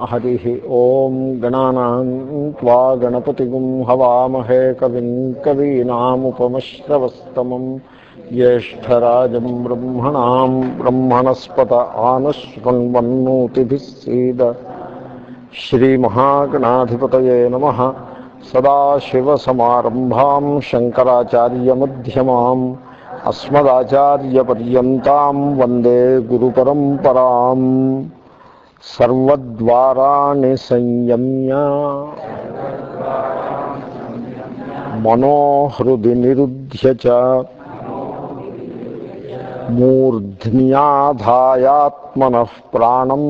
हरिः ॐ गणानां त्वा गणपतिगुं हवामहे कविं कवीनामुपमश्रवस्तमम् ज्येष्ठराजं ब्रह्मणां ब्रह्मणस्पत आनश्वन्वन्नोतिभिः सीद। श्रीमहागणाधिपतये नमः। सदाशिवसमारम्भां शङ्कराचार्यमध्यमाम् अस्मदाचार्यपर्यन्तां वंदे गुरुपरम्पराम्। సర్వద్వారాణి సంయమ్య మనోహృది నిరుధ్య చ మూర్ధ్న్యాధాయాత్మన ప్రాణం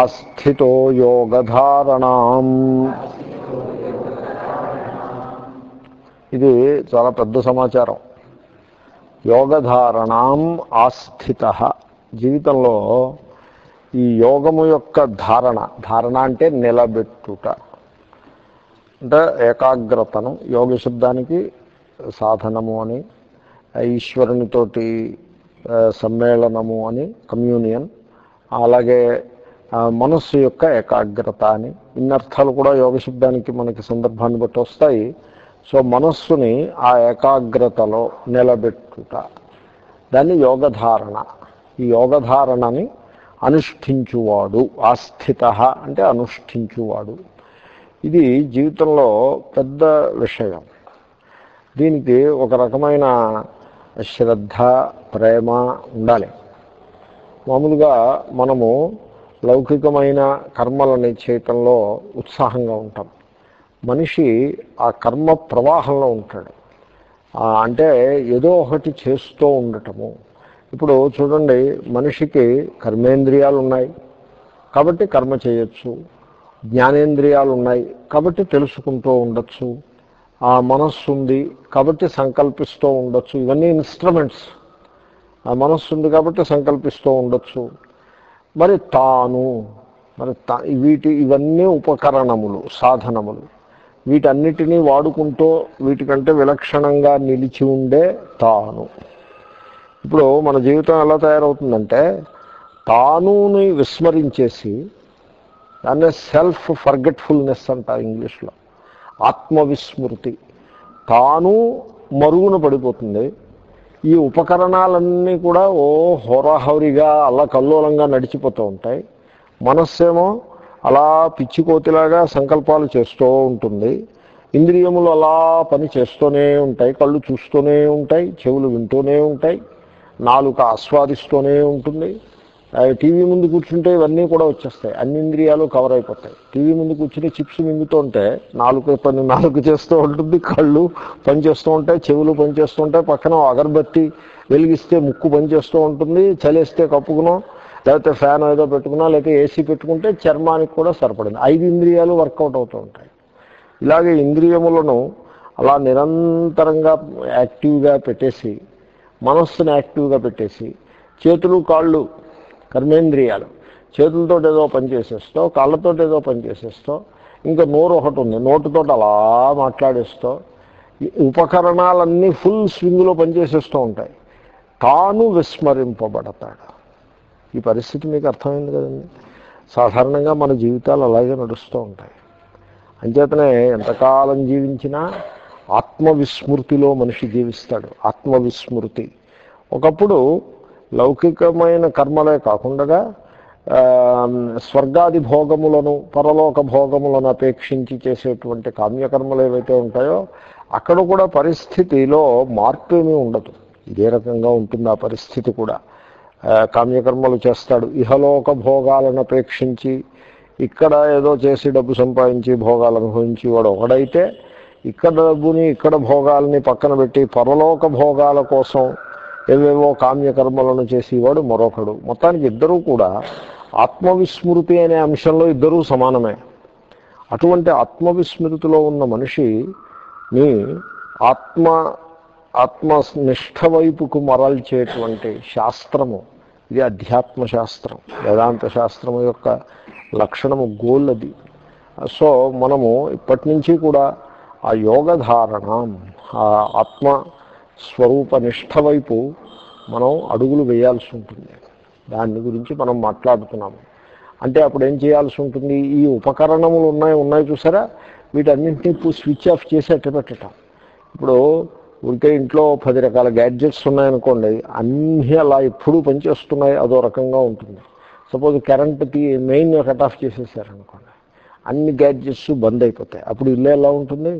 ఆస్థితో యోగధారణం ఇది చాలా పెద్ద సమాచారం. యోగధారణం ఆస్థిత. జీవితంలో ఈ యోగము యొక్క ధారణ ధారణ అంటే నిలబెట్టుట. అంటే ఏకాగ్రతను యోగ శబ్దానికి సాధనము అని ఈశ్వరునితోటి సమ్మేళనము అని కమ్యూనియన్. అలాగే మనస్సు యొక్క ఏకాగ్రత అని ఇన్నర్థాలు కూడా యోగ శబ్దానికి మనకి సందర్భాన్ని బట్టి వస్తాయి. సో మనస్సుని ఆ ఏకాగ్రతలో నిలబెట్టుట. దాన్ని యోగధారణ. ఈ యోగధారణని అనుష్ఠించువాడు ఆస్థిత అంటే అనుష్ఠించువాడు. ఇది జీవితంలో పెద్ద విషయం. దీనికి ఒక రకమైన శ్రద్ధ ప్రేమ ఉండాలి. మామూలుగా మనము లౌకికమైన కర్మలని చేయటంలో ఉత్సాహంగా ఉంటాం. మనిషి ఆ కర్మ ప్రవాహంలో ఉంటాడు. అంటే ఏదో ఒకటి చేస్తూ ఉండటము. ఇప్పుడు చూడండి మనిషికి కర్మేంద్రియాలు ఉన్నాయి కాబట్టి కర్మ చేయొచ్చు. జ్ఞానేంద్రియాలు ఉన్నాయి కాబట్టి తెలుసుకుంటూ ఉండొచ్చు. ఆ మనస్సు ఉంది కాబట్టి సంకల్పిస్తూ ఉండొచ్చు. ఇవన్నీ ఇన్స్ట్రుమెంట్స్. ఆ మనస్సు ఉంది కాబట్టి సంకల్పిస్తూ ఉండొచ్చు. మరి తాను మరి తా వీటి ఇవన్నీ ఉపకరణములు సాధనములు. వీటన్నిటినీ వాడుకుంటూ వీటికంటే విలక్షణంగా నిలిచి ఉండే తాను. ఇప్పుడు మన జీవితం ఎలా తయారవుతుందంటే తానుని విస్మరించేసి దాన్నే సెల్ఫ్ ఫర్గెట్ఫుల్నెస్ అంటారు ఇంగ్లీష్లో. ఆత్మవిస్మృతి. తాను మరుగున పడిపోతుంది. ఈ ఉపకరణాలన్నీ కూడా ఓ హోరాహోరీగా అలా కల్లోలంగా నడిచిపోతూ ఉంటాయి. మనస్సేమో అలా పిచ్చికోతిలాగా సంకల్పాలు చేస్తూ ఉంటుంది. ఇంద్రియములు అలా పని చేస్తూనే ఉంటాయి కళ్ళు చూస్తూనే ఉంటాయి చెవులు వింటూనే ఉంటాయి నాలుక ఆస్వాదిస్తూనే ఉంటుంది. టీవీ ముందు కూర్చుంటే ఇవన్నీ కూడా వచ్చేస్తాయి అన్ని ఇంద్రియాలు కవర్ అయిపోతాయి. టీవీ ముందు కూర్చుని చిప్స్ మింగుతూ ఉంటే నాలుగు పని నాలుగు చేస్తూ ఉంటుంది కళ్ళు పనిచేస్తూ ఉంటాయి చెవులు పనిచేస్తూ ఉంటాయి పక్కన అగరబత్తి వెలిగిస్తే ముక్కు పనిచేస్తూ ఉంటుంది చలేస్తే కప్పుకునో లేకపోతే ఫ్యాన్ ఏదో పెట్టుకున్నా లేకపోతే ఏసీ పెట్టుకుంటే చర్మానికి కూడా సరిపడింది. ఐదు ఇంద్రియాలు వర్కౌట్ అవుతూ ఉంటాయి. ఇలాగే ఇంద్రియములను అలా నిరంతరంగా యాక్టివ్గా పెట్టేసి మనస్సును యాక్టివ్గా పెట్టేసి చేతులు కాళ్ళు కర్మేంద్రియాలు చేతులతో ఏదో పని చేసేస్తో కాళ్ళతో ఏదో పని చేసేస్తో ఇంకా నోరు ఒకటి ఉంది నోటుతో అలా మాట్లాడేస్తో ఉపకరణాలన్నీ ఫుల్ స్వింగ్లో పనిచేసేస్తూ ఉంటాయి. తాను విస్మరింపబడతాడు. ఈ పరిస్థితి మీకు అర్థమైంది కదండి. సాధారణంగా మన జీవితాలు అలాగే నడుస్తూ ఉంటాయి. అంచేతనే ఎంతకాలం జీవించినా ఆత్మవిస్మృతిలో మనిషి జీవిస్తాడు. ఆత్మవిస్మృతి. ఒకప్పుడు లౌకికమైన కర్మలే కాకుండా స్వర్గాది భోగములను పరలోక భోగములను అపేక్షించి చేసేటువంటి కామ్యకర్మలు ఏవైతే ఉంటాయో అక్కడ కూడా పరిస్థితిలో మార్పు ఏమీ ఉండదు. ఇదే రకంగా ఉంటుంది ఆ పరిస్థితి కూడా. కామ్యకర్మలు చేస్తాడు. ఇహలోక భోగాలను అపేక్షించి ఇక్కడ ఏదో చేసి డబ్బు సంపాదించి భోగాలు అనుభవించి వాడు ఒకడైతే ఇక్కడ డబ్బుని ఇక్కడ భోగాల్ని పక్కన పెట్టి పరలోక భోగాల కోసం ఏవేవో కామ్యకర్మలను చేసేవాడు మరొకడు. మొత్తానికి ఇద్దరూ కూడా ఆత్మవిస్మృతి అనే అంశంలో ఇద్దరూ సమానమే. అటువంటి ఆత్మవిస్మృతిలో ఉన్న మనిషిని ఆత్మ ఆత్మనిష్ట వైపుకు మరల్చేటువంటి శాస్త్రము. ఇది అధ్యాత్మ శాస్త్రం వేదాంత శాస్త్రము యొక్క లక్షణము గోల్ అది సో మనము ఇప్పటి నుంచి కూడా ఆ యోగధారణ ఆ ఆత్మ స్వరూప నిష్ట వైపు మనం అడుగులు వేయాల్సి ఉంటుంది. దాని గురించి మనం మాట్లాడుతున్నాము. అంటే అప్పుడు ఏం చేయాల్సి ఉంటుంది? ఈ ఉపకరణములు ఉన్నాయి ఉన్నాయి చూసారా? వీటన్నింటినీ ఇప్పుడు స్విచ్ ఆఫ్ చేసి అట్టు పెట్టడం ఇప్పుడు ఊరికే ఇంట్లో పది రకాల గ్యాడ్జెట్స్ ఉన్నాయనుకోండి అన్నీ అలా ఎప్పుడూ పనిచేస్తున్నాయి అదో రకంగా ఉంటుంది. సపోజ్ కరెంట్కి మెయిన్ కట్ ఆఫ్ చేసేసారనుకోండి అన్ని గ్యాడ్జెట్స్ బంద్ అయిపోతాయి. అప్పుడు ఇల్లు ఎలా ఉంటుంది?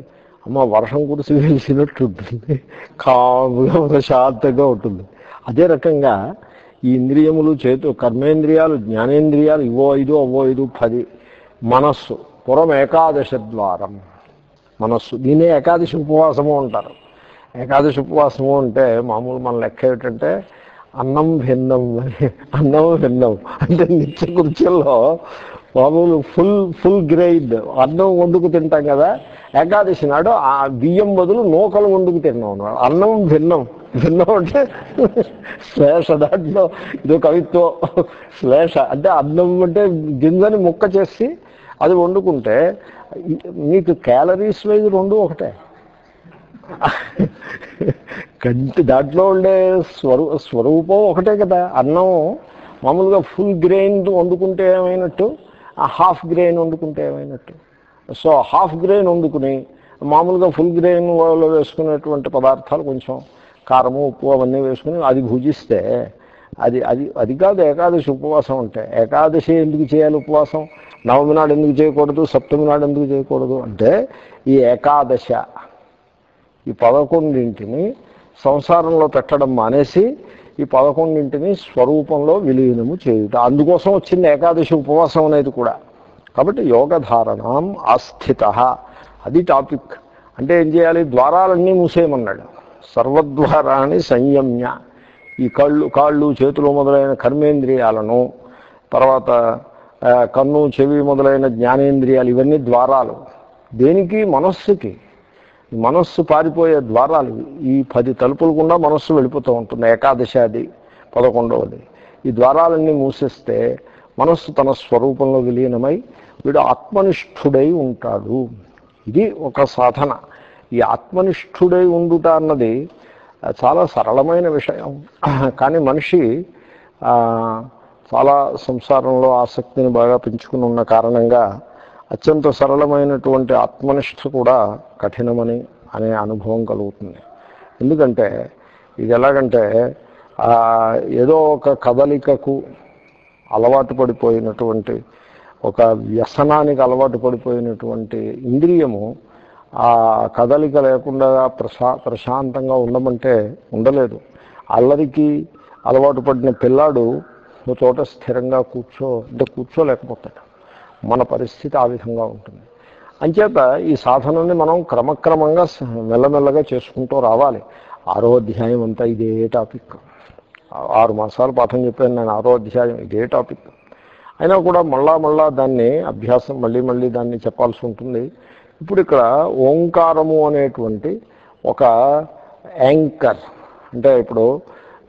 అమ్మ వర్షం కురిసి వెలిసినట్టు ఉంటుంది. కాముగా ప్రశాంతంగా ఉంటుంది. అదే రకంగా ఈ ఇంద్రియములు చేతు కర్మేంద్రియాలు జ్ఞానేంద్రియాలు ఇవో ఐదు అవో ఐదు పది మనస్సు పురం ఏకాదశ ద్వారం మనస్సు దీనే ఏకాదశి ఉపవాసము అంటారు. ఏకాదశి ఉపవాసము అంటే మామూలు మన లెక్క ఏమిటంటే అన్నం భిన్నం అని. అన్నం భిన్నం. అంటే నిత్య కుర్చీల్లో మామూలు ఫుల్ ఫుల్ గ్రేడ్ అన్నం వండుకు తింటాం కదా. ఏకాదశి నాడు ఆ బియ్యం బదులు నూకలు వండుకు తిన్నాం అన్నం భిన్నం. భిన్నం అంటే శ్లేష దాంట్లో. ఇదో కవిత్వం. శ్లేష. అంటే అన్నం అంటే గింజని ముక్క చేసి అది వండుకుంటే మీకు క్యాలరీస్ వైజ్ రెండు ఒకటే. కంటి దాంట్లో ఉండే స్వరూ స్వరూపం ఒకటే కదా. అన్నం మామూలుగా ఫుల్ గ్రెయిన్ వండుకుంటే ఏమైనట్టు హాఫ్ గ్రెయిన్ వండుకుంటే ఏమైనట్టు. సో హాఫ్ గ్రెయిన్ వండుకుని మామూలుగా ఫుల్ గ్రెయిన్ వాళ్ళు వేసుకునేటువంటి పదార్థాలు కొంచెం కారము ఉప్పు అవన్నీ వేసుకుని అది భుజిస్తే అది అది అది కాదు ఏకాదశి ఉపవాసం అంటే ఏకాదశి ఎందుకు చేయాలి ఉపవాసం? నవమి నాడు ఎందుకు చేయకూడదు? సప్తమి నాడు ఎందుకు చేయకూడదు? అంటే ఈ ఏకాదశ ఈ పదకొండింటిని సంసారంలో పెట్టడం మానేసి ఈ పదకొండింటిని స్వరూపంలో విలీనము చేయుట. అందుకోసం వచ్చింది ఏకాదశి ఉపవాసం అనేది కూడా. కాబట్టి యోగధారణం అస్థిత. అది టాపిక్. అంటే ఏం చేయాలి? ద్వారాలన్నీ మూసేయమన్నాడు. సర్వద్వారాన్ని సంయమ్య. ఈ కళ్ళు కాళ్ళు చేతులు మొదలైన కర్మేంద్రియాలను తర్వాత కన్ను చెవి మొదలైన జ్ఞానేంద్రియాలు ఇవన్నీ ద్వారాలు. దేనికి? మనస్సుకి. మనస్సు పారిపోయే ద్వారాలు ఈ పది తలుపులు గుండా మనస్సు వెళ్ళిపోతూ ఉంటుంది ఏకాదశి అది పదకొండవది. ఈ ద్వారాలన్నీ మూసేస్తే మనస్సు తన స్వరూపంలో విలీనమై వీడు ఆత్మనిష్ఠుడై ఉంటాడు. ఇది ఒక సాధన. ఈ ఆత్మనిష్ఠుడై ఉండుట అన్నది చాలా సరళమైన విషయం. కానీ మనిషి చాలా సంసారంలో ఆసక్తిని బాగా పెంచుకుని ఉన్న కారణంగా అత్యంత సరళమైనటువంటి ఆత్మనిష్ట కూడా కఠినమని అనే అనుభవం కలుగుతుంది. ఎందుకంటే ఇది ఎలాగంటే ఏదో ఒక కదలికకు అలవాటు పడిపోయినటువంటి ఒక వ్యసనానికి అలవాటు పడిపోయినటువంటి ఇంద్రియము ఆ కదలిక లేకుండా ప్రశా ప్రశాంతంగా ఉండమంటే ఉండలేదు. అల్లరికి అలవాటు పడిన పిల్లాడు ఒక చోట స్థిరంగా కూర్చో అంటే కూర్చోలేకపోతాడు. మన పరిస్థితి ఆ విధంగా ఉంటుంది. అంచేత ఈ సాధనని మనం క్రమక్రమంగా మెల్లమెల్లగా చేసుకుంటూ రావాలి. ఆరో అధ్యాయం అంతా ఇదే టాపిక్. ఆరు మాసాలు పాఠం చెప్పాను నేను ఆరో అధ్యాయం ఇదే టాపిక్. అయినా కూడా మళ్ళా మళ్ళా దాన్ని అభ్యాసం మళ్ళీ మళ్ళీ దాన్ని చెప్పాల్సి ఉంటుంది. ఇప్పుడు ఇక్కడ ఓంకారము అనేటువంటి ఒక యాంకర్ అంటే ఇప్పుడు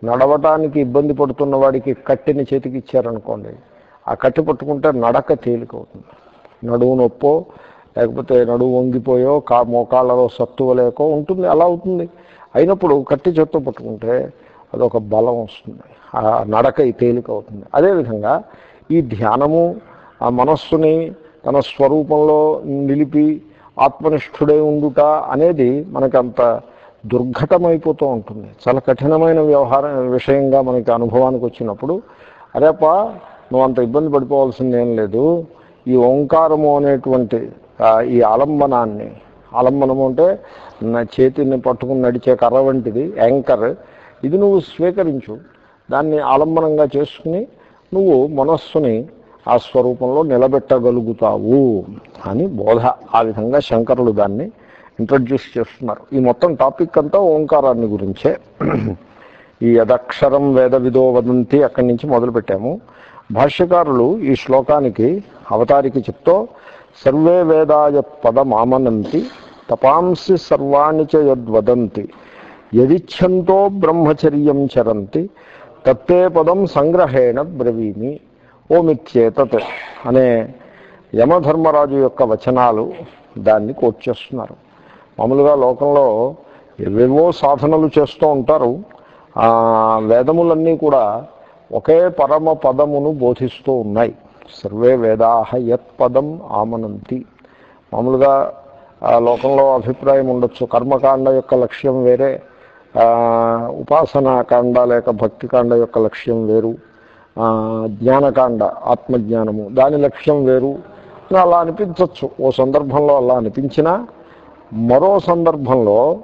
నడవటానికి ఇబ్బంది పడుతున్న వాడికి కట్టిన చేతికి ఇచ్చారనుకోండి ఆ కట్టి పట్టుకుంటే నడక తేలికవుతుంది. నడువు నొప్పో లేకపోతే నడువు వంగిపోయో కా మోకాళ్ళలో సత్తువ లేకో ఉంటుంది అలా అవుతుంది. అయినప్పుడు కట్టి చెత్త పట్టుకుంటే అదొక బలం వస్తుంది. ఆ నడక తేలిక అవుతుంది అదేవిధంగా ఈ ధ్యానము ఆ మనస్సుని తన స్వరూపంలో నిలిపి ఆత్మనిష్ఠుడై ఉండుట అనేది మనకంత దుర్ఘటమైపోతూ ఉంటుంది. చాలా కఠినమైన వ్యవహార విషయంగా మనకి అనుభవానికి వచ్చినప్పుడు అరేపా నువ్వు అంత ఇబ్బంది పడిపోవాల్సిందేం లేదు. ఈ ఓంకారము అనేటువంటి ఈ ఆలంబనాన్ని ఆలంబనము అంటే నా చేతిని పట్టుకుని నడిచే కర్ర వంటిది యాంకర్. ఇది నువ్వు స్వీకరించు. దాన్ని ఆలంబనంగా చేసుకుని నువ్వు మనస్సుని ఆ స్వరూపంలో నిలబెట్టగలుగుతావు అని బోధ. ఆ విధంగా శంకరులు దాన్ని ఇంట్రడ్యూస్ చేస్తున్నారు. ఈ మొత్తం టాపిక్ అంతా ఓంకారాన్ని గురించే. ఈ యదక్షరం వేద విదో వదంతి అక్కడి నుంచి మొదలుపెట్టాము. భాష్యకారులు ఈ శ్లోకానికి అవతారికి చెప్తూ సర్వే వేదాయ పదమామనంతి తపాంసి సర్వాణి చ యద్వదంతి యదిచ్ఛంతో బ్రహ్మచర్యం చరంతి తత్తే పదం సంగ్రహేణ బ్రవీమి ఓమిత్యేతత్ అనే యమధర్మరాజు యొక్క వచనాలు దాన్ని కోట్ చేస్తున్నారు. మామూలుగా లోకంలో ఏవేవో సాధనలు చేస్తూ ఉంటారు. వేదములన్నీ కూడా ఒకే పరమ పదమును బోధిస్తూ ఉన్నాయి. సర్వే వేదాహ యత్ పదం ఆమనంతి. మామూలుగా లోకంలో అభిప్రాయం ఉండొచ్చు. కర్మకాండ యొక్క లక్ష్యం వేరే ఉపాసనాకాండ లేక భక్తికాండ యొక్క లక్ష్యం వేరు. జ్ఞానకాండ ఆత్మజ్ఞానము దాని లక్ష్యం వేరు. అని అలా అనిపించవచ్చు ఓ సందర్భంలో అలా అనిపించినా మరో సందర్భంలో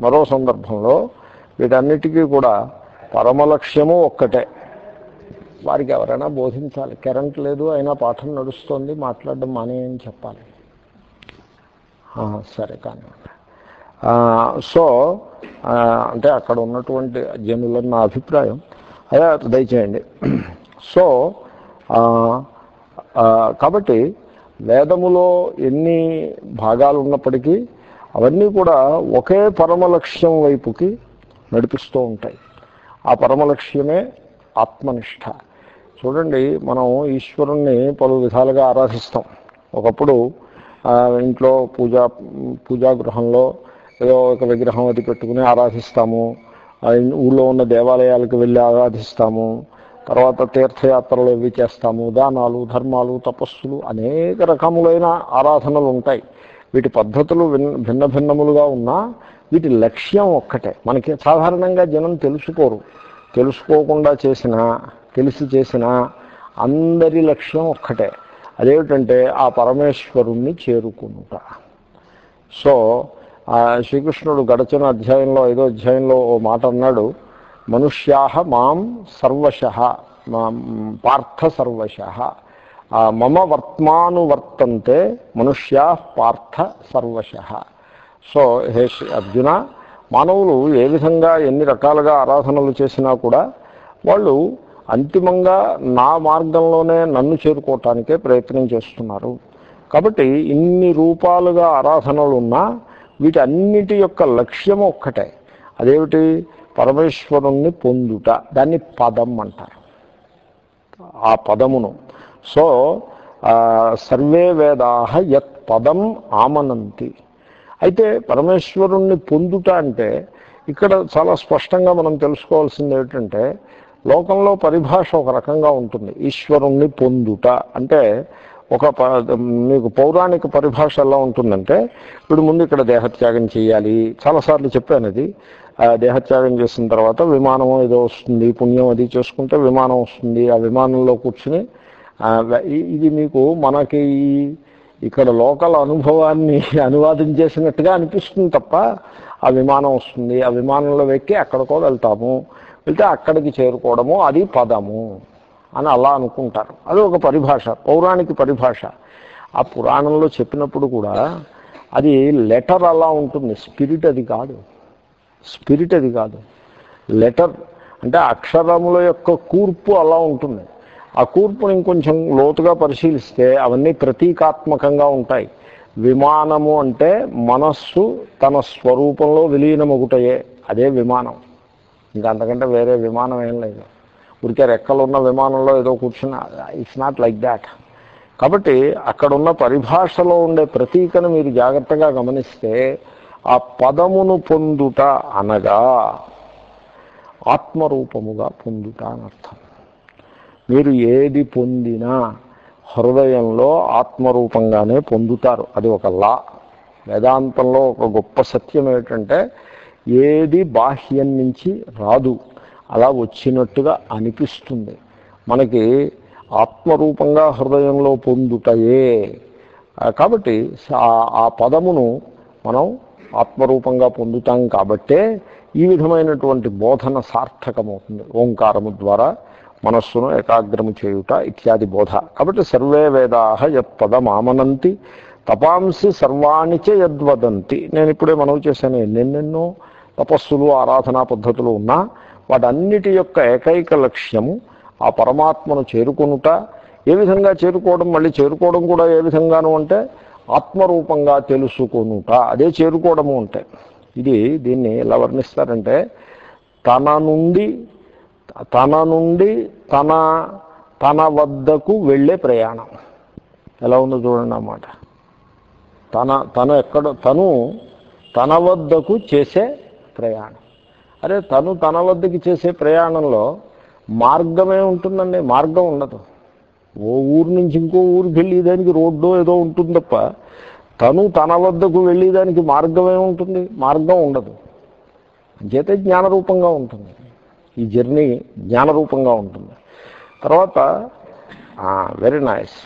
మరో సందర్భంలో వీటన్నిటికీ కూడా పరమలక్ష్యము ఒక్కటే. వారికి ఎవరైనా బోధించాలి. కరెంట్ లేదు అయినా పాఠం నడుస్తోంది మాట్లాడడం మానేయని చెప్పాలి. సరే కానీ. సో అంటే అక్కడ ఉన్నటువంటి జనులని నా అభిప్రాయం. అదే దయచేయండి. సో కాబట్టి వేదములో ఎన్ని భాగాలు ఉన్నప్పటికీ అవన్నీ కూడా ఒకే పరమ లక్ష్యం వైపుకి నడిపిస్తూ ఉంటాయి. ఆ పరమ లక్ష్యమే ఆత్మనిష్ట. చూడండి మనం ఈశ్వరుణ్ణి పలు విధాలుగా ఆరాధిస్తాం. ఒకప్పుడు ఇంట్లో పూజా పూజా గృహంలో ఏదో ఒక విగ్రహం అది పెట్టుకుని ఆరాధిస్తాము. ఊళ్ళో ఉన్న దేవాలయాలకు వెళ్ళి ఆరాధిస్తాము. తర్వాత తీర్థయాత్రలు ఇవి చేస్తాము. దానాలు ధర్మాలు తపస్సులు అనేక రకములైన ఆరాధనలు ఉంటాయి. వీటి పద్ధతులు భిన్న భిన్నములుగా ఉన్నా వీటి లక్ష్యం ఒక్కటే. మనకి సాధారణంగా జనం తెలుసుకోరు. తెలుసుకోకుండా చేసినా తెలిసి చేసినా అందరి లక్ష్యం ఒక్కటే. అదేమిటంటే ఆ పరమేశ్వరుణ్ణి చేరుకుంట. సో శ్రీకృష్ణుడు గడచిన అధ్యాయంలో ఐదో అధ్యాయంలో ఓ మాట అన్నాడు. మనుష్యాహ మాం సర్వశ పార్థ సర్వశ. మమ వర్త్మానువర్తంతే మనుష్యా పార్థ సర్వశ. సో హే అర్జున మానవులు ఏ విధంగా ఎన్ని రకాలుగా ఆరాధనలు చేసినా కూడా వాళ్ళు అంతిమంగా నా మార్గంలోనే నన్ను చేరుకోవటానికే ప్రయత్నం చేస్తున్నారు. కాబట్టి ఇన్ని రూపాలుగా ఆరాధనలు ఉన్నా వీటన్నిటి యొక్క లక్ష్యం ఒక్కటే. అదేమిటి? పరమేశ్వరుణ్ణి పొందుట. దాన్ని పదం అంటారు. ఆ పదమును. సో సర్వే వేదాహ యత్ పదం ఆమనంతి. అయితే పరమేశ్వరుణ్ణి పొందుట అంటే ఇక్కడ చాలా స్పష్టంగా మనం తెలుసుకోవాల్సింది ఏమిటంటే లోకంలో పరిభాష ఒక రకంగా ఉంటుంది. ఈశ్వరుణ్ణి పొందుట. అంటే ఒక ప- మీకు పౌరాణిక పరిభాష ఎలా ఉంటుందంటే ఇప్పుడు ముందు ఇక్కడ దేహత్యాగం చేయాలి. చాలాసార్లు చెప్పాను అది. ఆ దేహత్యాగం చేసిన తర్వాత విమానం ఏదో వస్తుంది పుణ్యం అది చేసుకుంటే విమానం వస్తుంది. ఆ విమానంలో కూర్చుని ఇది మీకు మనకి ఇక్కడ లోకల్ అనుభవాన్ని అనువాదం చేసినట్టుగా అనిపిస్తుంది తప్ప ఆ విమానం వస్తుంది. ఆ విమానంలో ఎక్కి ఎక్కడికో వెళ్తాము. వెళ్తే అక్కడికి చేరుకోవడము అది పదము అని అలా అనుకుంటారు. అది ఒక పరిభాష పౌరాణిక పరిభాష. ఆ పురాణంలో చెప్పినప్పుడు కూడా అది లెటర్ అలా ఉంటుంది. స్పిరిట్ అది కాదు. స్పిరిట్ అది కాదు. లెటర్ అంటే అక్షరముల యొక్క కూర్పు అలా ఉంటుంది. ఆ కూర్పుని ఇంకొంచెం లోతుగా పరిశీలిస్తే అవన్నీ ప్రతీకాత్మకంగా ఉంటాయి. విమానము అంటే మనస్సు తన స్వరూపంలో విలీనమొగుటయే అదే విమానం. ఇంకా అంతకంటే వేరే విమానం ఏం లేదు. ఉడికే రెక్కలు ఉన్న విమానంలో ఏదో కూర్చున్న ఇట్స్ నాట్ లైక్ దాట్ కాబట్టి అక్కడున్న పరిభాషలో ఉండే ప్రతీకను మీరు జాగ్రత్తగా గమనిస్తే ఆ పదమును పొందుట అనగా ఆత్మరూపముగా పొందుట అని అర్థం మీరు ఏది పొందినా హృదయంలో ఆత్మరూపంగానే పొందుతారు. అది ఒక లా. వేదాంతంలో ఒక గొప్ప సత్యం ఏమిటంటే ఏది బాహ్యం నుంచి రాదు. అలా వచ్చినట్టుగా అనిపిస్తుంది. మనకి ఆత్మరూపంగా హృదయంలో పొందుటయే. కాబట్టి ఆ- ఆ పదమును మనం ఆత్మరూపంగా పొందుతాం కాబట్టే ఈ విధమైనటువంటి బోధన సార్థకమవుతుంది. ఓంకారము ద్వారా మనస్సును ఏకాగ్రము చేయుట ఇత్యాది బోధ. కాబట్టి సర్వే వేదాహ యత్పదమామనంతి తపాంసి సర్వాణి యద్వదంతి. నేను ఇప్పుడే మనవి చేశాను ఎన్నెన్నెన్నో తపస్సులు ఆరాధనా పద్ధతులు ఉన్నా వాటన్నిటి యొక్క ఏకైక లక్ష్యము ఆ పరమాత్మను చేరుకొనుట. ఏ విధంగా చేరుకోవడం మళ్ళీ చేరుకోవడం కూడా ఏ విధంగాను అంటే ఆత్మరూపంగా తెలుసుకొనుట. అదే చేరుకోవడము అంటే. ఇది దీన్ని ఎలా వర్ణిస్తారంటే తన నుండి తన నుండి తన తన వద్దకు వెళ్ళే ప్రయాణం. ఎలా ఉందో చూడండి అన్నమాట. తన తను ఎక్కడ తను తన వద్దకు చేసే ప్రయాణం. అరే తను తన వద్దకు చేసే ప్రయాణంలో మార్గమే ఉంటుందండి. మార్గం ఉండదు. ఓ ఊరు నుంచి ఇంకో ఊరికి వెళ్ళేదానికి రోడ్డో ఏదో ఉంటుంది తప్ప తను తన వద్దకు వెళ్ళేదానికి మార్గమే ఉంటుంది. మార్గం ఉండదు. చేతే జ్ఞానరూపంగా ఉంటుంది. ఈ జర్నీ జ్ఞానరూపంగా ఉంటుంది. తర్వాత వెరీ నైస్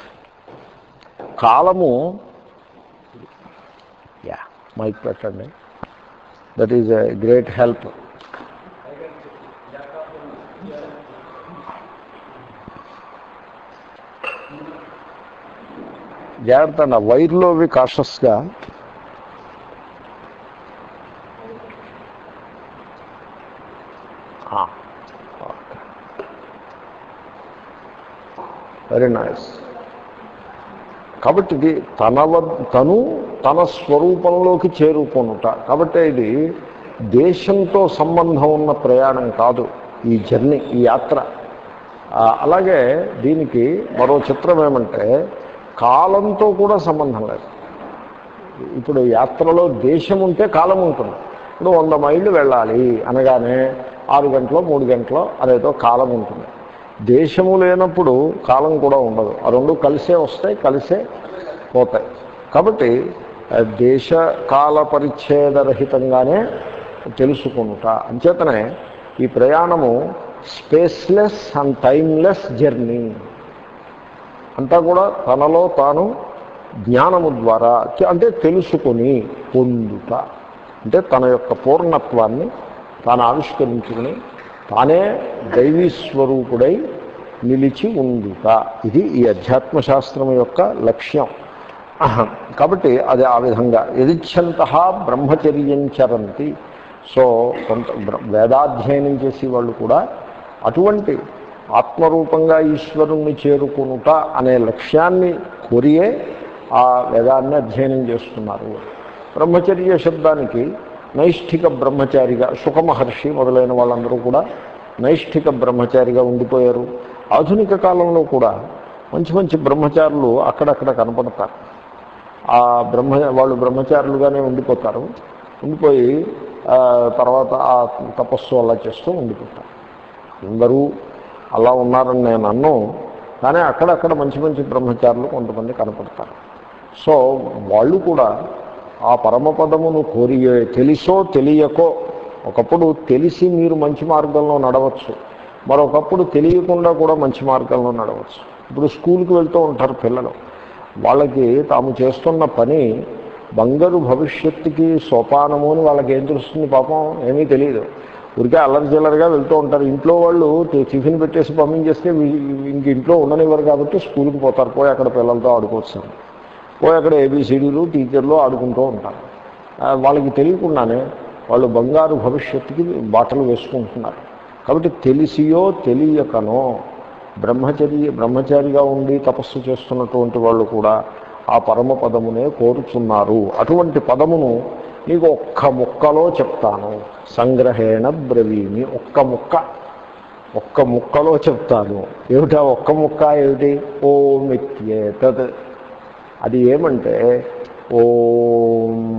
కాలము యా మైక్ పెట్టండి. That is a great help జాగ్రత్త అండి వైర్లో అవి కాషస్గా వెరీ నైస్. కాబట్టి ఇది తన తను తన స్వరూపంలోకి చేరుకొనుట. కాబట్టి ఇది దేశంతో సంబంధం ఉన్న ప్రయాణం కాదు ఈ జర్నీ ఈ యాత్ర. అలాగే దీనికి మరో చిత్రం ఏమంటే కాలంతో కూడా సంబంధం లేదు. ఇప్పుడు యాత్రలో దేశం ఉంటే కాలం ఉంటుంది. ఇప్పుడు వంద మైళ్ళు వెళ్ళాలి అనగానే ఆరు గంటలో మూడు గంటలో అదేదో కాలం ఉంటుంది. దేశము లేనప్పుడు కాలం కూడా ఉండదు. ఆ రెండు కలిసే వస్తాయి కలిసే పోతాయి. కాబట్టి దేశ కాల పరిచ్ఛేదరహితంగానే తెలుసుకునుట అంచేతనే ఈ ప్రయాణము స్పేస్లెస్ అండ్ టైమ్లెస్ జర్నీ. అంతా కూడా తనలో తాను జ్ఞానము ద్వారా అంటే తెలుసుకొని పొందుట. అంటే తన యొక్క పూర్ణత్వాన్ని తాను ఆవిష్కరించుకుని తానే దైవీ స్వరూపుడై నిలిచి ఉండుట. ఇది ఈ అధ్యాత్మ శాస్త్రం యొక్క లక్ష్యం. కాబట్టి అది ఆ విధంగా. యదిచ్ఛంత బ్రహ్మచర్యం చరంతి. సో కొంత వేదాధ్యయనం చేసే వాళ్ళు కూడా అటువంటి ఆత్మరూపంగా ఈశ్వరుణ్ణి చేరుకునుట అనే లక్ష్యాన్ని కోరియే ఆ వేదాన్ని అధ్యయనం చేస్తున్నారు. బ్రహ్మచర్య శబ్దానికి నైష్ఠిక బ్రహ్మచారిగా సుఖమహర్షి మొదలైన వాళ్ళందరూ కూడా నైష్ఠిక బ్రహ్మచారిగా ఉండిపోయారు. ఆధునిక కాలంలో కూడా మంచి మంచి బ్రహ్మచారులు అక్కడక్కడ కనపడతారు. ఆ బ్రహ్మ వాళ్ళు బ్రహ్మచారులుగానే ఉండిపోతారు. ఉండిపోయి తర్వాత ఆ తపస్సు అలా చేస్తూ ఉండిపోతారు. అందరూ అలా ఉన్నారని నేను అన్ను. కానీ అక్కడక్కడ మంచి మంచి బ్రహ్మచారులు కొంతమంది కనపడతారు. సో వాళ్ళు కూడా ఆ పరమపదమును కోరి తెలిసో తెలియకో ఒకప్పుడు తెలిసి మీరు మంచి మార్గంలో నడవచ్చు. మరొకప్పుడు తెలియకుండా కూడా మంచి మార్గంలో నడవచ్చు. ఇప్పుడు స్కూల్కి వెళ్తూ ఉంటారు పిల్లలు. వాళ్ళకి తాము చేస్తున్న పని బంగారు భవిష్యత్తుకి సోపానము అని వాళ్ళకి ఏం తెలుస్తుంది పాపం? ఏమీ తెలియదు ఊరికే అల్లరిచిల్లరిగా వెళ్తూ ఉంటారు. ఇంట్లో వాళ్ళు టిఫిన్ పెట్టేసి పంపించేస్తే ఇంక ఇంట్లో ఉండనివ్వరు కాబట్టి స్కూల్కి పోతారు. పోయి అక్కడ పిల్లలతో ఆడుకోవచ్చు. పోయి అక్కడ ఏబీసీడీలు టీచర్లు ఆడుకుంటూ ఉంటారు. వాళ్ళకి తెలియకుండానే వాళ్ళు బంగారు భవిష్యత్తుకి బాటలు వేసుకుంటున్నారు. కాబట్టి తెలిసియో తెలియకనో బ్రహ్మచర్య బ్రహ్మచారిగా ఉండి తపస్సు చేస్తున్నటువంటి వాళ్ళు కూడా ఆ పరమ పదమునే కోరుచున్నారు. అటువంటి పదమును నీకు ఒక్క ముక్కలో చెప్తాను. సంగ్రహేణ బ్రవీమి ఒక్క ముక్క. ఒక్క ముక్కలో చెప్తాను. ఏమిటా ఒక్క ముక్క? ఏమిటి? ఓమిత్యేతత్ అది ఏమంటే ఓం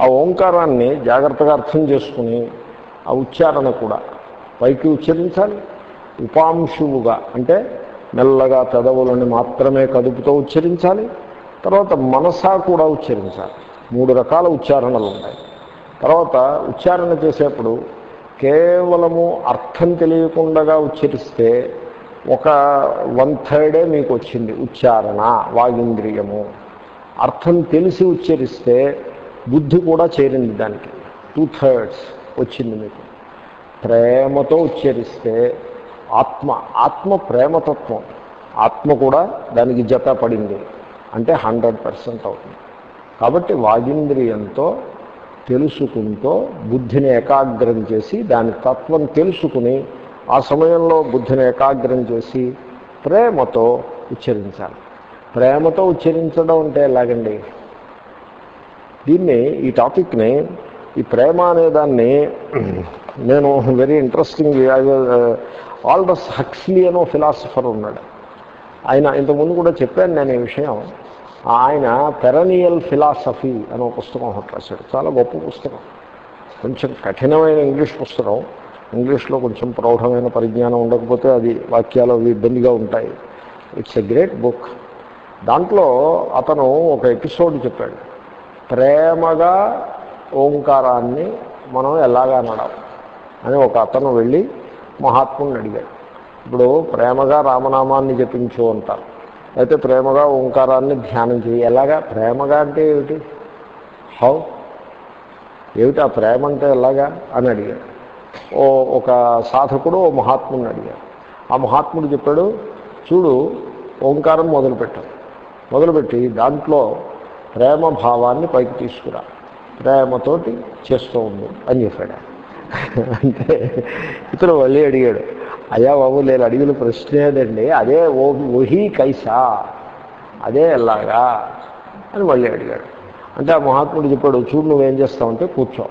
ఆ ఓంకారాన్ని జాగ్రత్తగా అర్థం చేసుకుని ఆ ఉచ్చారణ కూడా పైకి ఉచ్చరించాలి. ఉపాంశువుగా అంటే మెల్లగా పెదవులని మాత్రమే కదుపుతో ఉచ్చరించాలి. తర్వాత మనసా కూడా ఉచ్చరించాలి. మూడు రకాల ఉచ్చారణలు ఉన్నాయి. తర్వాత ఉచ్చారణ చేసేప్పుడు కేవలము అర్థం తెలియకుండా ఉచ్చరిస్తే ఒక వన్ థర్డే మీకు వచ్చింది ఉచ్చారణ వాగింద్రియము. అర్థం తెలిసి ఉచ్చరిస్తే బుద్ధి కూడా చేరింది దానికి. టూ థర్డ్స్ వచ్చింది మీకు. ప్రేమతో ఉచ్చరిస్తే ఆత్మ ఆత్మ ప్రేమతత్వం. ఆత్మ కూడా దానికి జత పడింది. అంటే హండ్రెడ్ పర్సెంట్ అవుతుంది. కాబట్టి వాగింద్రియంతో తెలుసుకుంటూ బుద్ధిని ఏకాగ్రం చేసి దాని తత్వం తెలుసుకుని ఆ సమయంలో బుద్ధిని ఏకాగ్రం చేసి ప్రేమతో ఉచ్చరించాలి. ప్రేమతో ఉచ్చరించడం అంటే ఎలాగండి? దీన్ని ఈ టాపిక్ని ఈ ప్రేమ అనే దాన్ని నేను వెరీ ఇంట్రెస్టింగ్ ఆల్డస్ హక్స్లీ అనో ఫిలాసఫర్ ఉన్నాడు. ఆయన ఇంతకుముందు కూడా చెప్పాను నేను ఈ విషయం. ఆయన పెరనియల్ ఫిలాసఫీ అనే పుస్తకం ఒకటి రాశాడు. చాలా గొప్ప పుస్తకం. కొంచెం కఠినమైన ఇంగ్లీష్ పుస్తకం. ఇంగ్లీష్లో కొంచెం ప్రౌఢమైన పరిజ్ఞానం ఉండకపోతే అది వాక్యాలు అవి ఇబ్బందిగా ఉంటాయి. ఇట్స్ ఎ గ్రేట్ బుక్ దాంట్లో అతను ఒక ఎపిసోడ్ చెప్పాడు. ప్రేమగా ఓంకారాన్ని మనం ఎలాగా అనడం అని ఒక అతను వెళ్ళి మహాత్ముని అడిగాడు. ఇప్పుడు ప్రేమగా రామనామాన్ని జపించు అంటారు. అయితే ప్రేమగా ఓంకారాన్ని ధ్యానం చేయి. ఎలాగా? ప్రేమగా అంటే ఏమిటి? హౌ ఏమిటి ఆ ప్రేమ అంటే ఎలాగా? అని అడిగాడు. ఓ ఒక సాధకుడు ఓ మహాత్ముని అడిగాడు. ఆ మహాత్ముడు చెప్పాడు చూడు ఓంకారం మొదలుపెట్టాడు మొదలుపెట్టి దాంట్లో ప్రేమ భావాన్ని పైకి తీసుకురా. ప్రేమతోటి చేస్తూ ఉంది అని చెప్పాడు అంటే ఇతను మళ్ళీ అడిగాడు అయ్యా బాబు నేను అడిగిన ప్రశ్న ఏదండి అదే ఓ ఓహీ కైసా అదే ఎలాగా? అని మళ్ళీ అడిగాడు. అంటే ఆ మహాత్ముడు చెప్పాడు చూడు నువ్వేం చేస్తావంటే కూర్చో.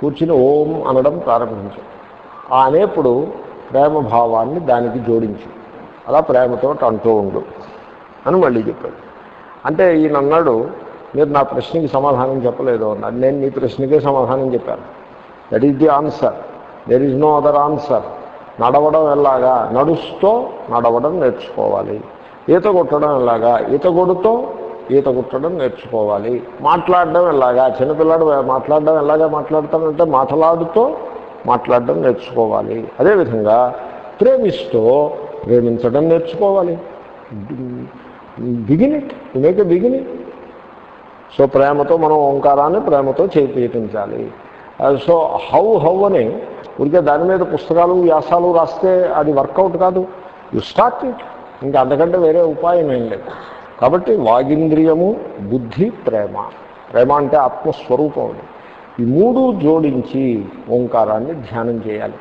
కూర్చుని ఓం అనడం ప్రారంభించు. ఆ అనేప్పుడు ప్రేమ భావాన్ని దానికి జోడించు అలా ప్రేమతో అంటూ ఉండు అని మళ్ళీ చెప్పాడు. అంటే ఈయన అన్నాడు మీరు నా ప్రశ్నకి సమాధానం చెప్పలేదు అన్నాడు. నేను నీ ప్రశ్నకే సమాధానం చెప్పాను. That is the answer there is no other answer నడవడం ఎలాగా? నడుస్తూ నడవడం నేర్చుకోవాలి. ఈత కొట్టడం ఎలాగా? ఈత కొడుతూ ఈత కుట్టడం నేర్చుకోవాలి. మాట్లాడడం ఎలాగా? చిన్నపిల్లాడు మాట్లాడడం ఎలాగా మాట్లాడతానంటే మాట్లాడుతూ మాట్లాడడం నేర్చుకోవాలి. అదేవిధంగా ప్రేమిస్తూ ప్రేమించడం నేర్చుకోవాలి. బిగిని మేక బిగిని సో ప్రేమతో మనం ఓంకారాన్ని ప్రేమతో చేపించాలి సో హౌ హౌ అని ఉడికే దాని మీద పుస్తకాలు వ్యాసాలు రాస్తే అది వర్కౌట్ కాదు. You start it. ఇంకా అంతకంటే వేరే ఉపాయం ఏం లేదు. కాబట్టి వాగింద్రియము బుద్ధి ప్రేమ. ప్రేమ అంటే ఆత్మస్వరూపం ఈ మూడు జోడించి ఓంకారాన్ని ధ్యానం చేయాలి.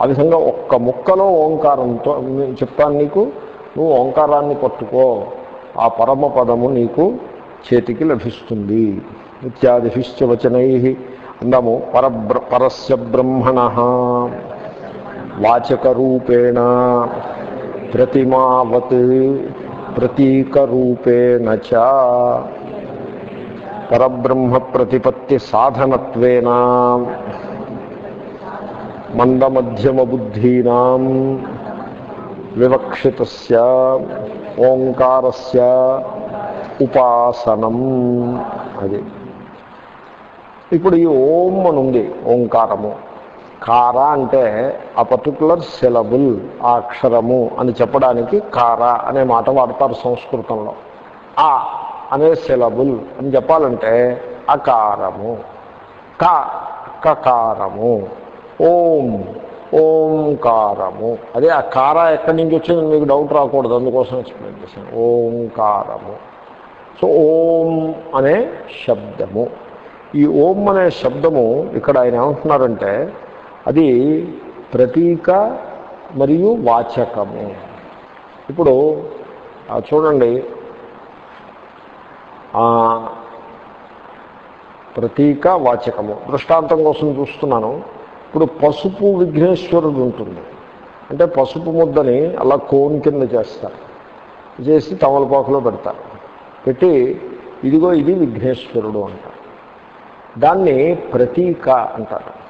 ఆ విధంగా ఒక్క ముక్కలో ఓంకారంతో చెప్తాను నీకు నువ్వు ఓంకారాన్ని పట్టుకో. ఆ పరమ పదము నీకు చేతికి లభిస్తుంది. ఇత్యాదిభిశ్చ వచనై. అందాము పరబ్ర పరస్య బ్రహ్మణ. వాచకరూపేణ ప్రతిమావత్. ప్రతీకరూపేణ చ. పరబ్రహ్మ ప్రతిపత్తి సాధనత్వేన. మందమధ్యమబుద్ధీనాం. వివక్షిత ఓంకారస్య. ఉపాసనం. అది. ఇప్పుడు ఈ ఓం అనుంది ఓంకారము. కార అంటే ఆ పర్టికులర్ సిలబుల్ ఆ అక్షరము అని చెప్పడానికి కార అనే మాట వాడతారు సంస్కృతంలో. ఆ అనే సిలబుల్ అని చెప్పాలంటే అకారము క కకారము ఓం ఓంకారము. అదే ఆ కార ఎక్కడి నుంచి వచ్చింది మీకు డౌట్ రాకూడదు అందుకోసం ఎక్స్ప్లెయిన్ చేశాను. ఓంకారము. సో ఓం అనే శబ్దము. ఈ ఓం అనే శబ్దము ఇక్కడ ఆయన ఏమంటున్నారంటే అది ప్రతీక మరియు వాచకము. ఇప్పుడు చూడండి. ప్రతీక వాచకము. దృష్టాంతం కోసం చూస్తున్నాను. ఇప్పుడు పసుపు విఘ్నేశ్వరుడు ఉంటుంది. అంటే పసుపు ముద్దని అలా కోన్ కింద చేస్తారు. చేసి తమలపాకులో పెడతారు. పెట్టి ఇదిగో ఇది విఘ్నేశ్వరుడు అంటారు. దాన్ని ప్రతీక అంటారు.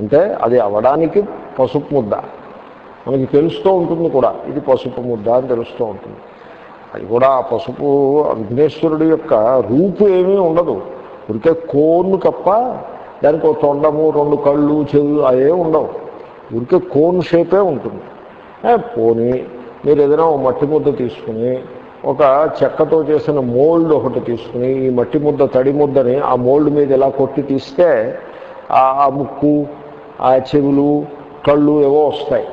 అంటే అది అవడానికి పసుపు ముద్ద. మనకి తెలుస్తూ ఉంటుంది కూడా ఇది పసుపు ముద్ద అని తెలుస్తూ ఉంటుంది. అది కూడా ఆ పసుపు విఘ్నేశ్వరుడు యొక్క రూపు ఏమీ ఉండదు. ఉరికే కోన్ను తప్ప దానికి ఒక తొండము రెండు కళ్ళు చెవు అవే ఉండవు. ఉరికే కోన్ షేపే ఉంటుంది. పోనీ మీరు ఏదైనా ఒక మట్టి ముద్ద తీసుకుని ఒక చెక్కతో చేసిన మోల్డ్ ఒకటి తీసుకుని ఈ మట్టి ముద్ద తడి ముద్దని ఆ మోల్డ్ మీద ఇలా కొట్టి తీస్తే ఆ ఆ ముక్కు ఆ చెవులు కళ్ళు ఏవో వస్తాయి.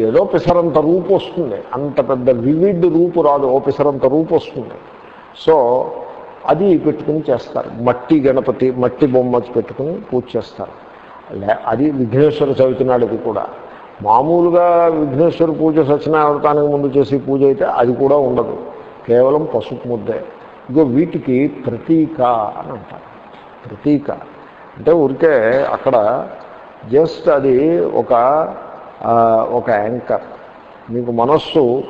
ఏదో పిసరంత రూపు వస్తుంది. అంత పెద్ద వివిడ్ రూపు రాదు. ఓ పిసరంత రూపు వస్తుంది. సో అది పెట్టుకుని చేస్తారు. మట్టి గణపతి మట్టి బొమ్మ పెట్టుకుని పూజ చేస్తారు. అది విఘ్నేశ్వర చవితి నాడికి కూడా. మామూలుగా విఘ్నేశ్వర పూజ సత్యనారాయణానికి ముందు చేసే పూజ అయితే అది కూడా ఉండదు. కేవలం పసుపు ముద్దే. ఇగో వీటికి ప్రతీక అని అంటారు. ప్రతీక. అంటే ఊరికే అక్కడ జస్ట్ అది ఒక ఒక యాంకర్. నీకు మనస్సు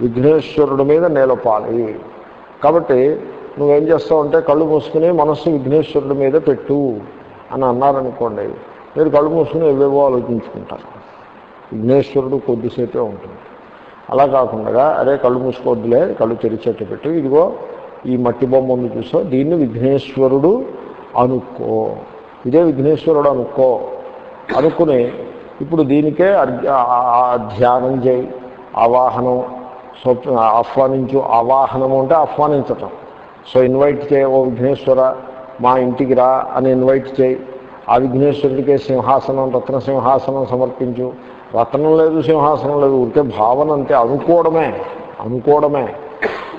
విఘ్నేశ్వరుడి మీద నిలపాలి. కాబట్టి నువ్వేం చేస్తావు అంటే కళ్ళు మూసుకుని మనస్సు విఘ్నేశ్వరుడి మీద పెట్టు అని అన్నారనుకోండి మీరు కళ్ళు మూసుకుని ఎవేవో ఆలోచించుకుంటారు. విఘ్నేశ్వరుడు కొద్దిసేపే ఉంటుంది. అలా కాకుండా అరే కళ్ళు మూసుకోవద్దులే కళ్ళు తెరిచేట్టు పెట్టు ఇదిగో ఈ మట్టి బొమ్మ ఉంది చూసో దీన్ని విఘ్నేశ్వరుడు అనుకో. ఇదే విఘ్నేశ్వరుడు అనుకో. అనుకుని ఇప్పుడు దీనికే ధ్యానం చేయి ఆవాహనం స్వప్న ఆహ్వానించు ఆవాహనము అంటే ఆహ్వానించటం. సో ఇన్వైట్ చేయ ఓ విఘ్నేశ్వర మా ఇంటికి రా అని ఇన్వైట్ చేయి. ఆ విఘ్నేశ్వరుడికే సింహాసనం రత్న సింహాసనం సమర్పించు. రత్నం లేదు సింహాసనం లేదు ఊరికే భావన అంతే అనుకోవడమే అనుకోవడమే.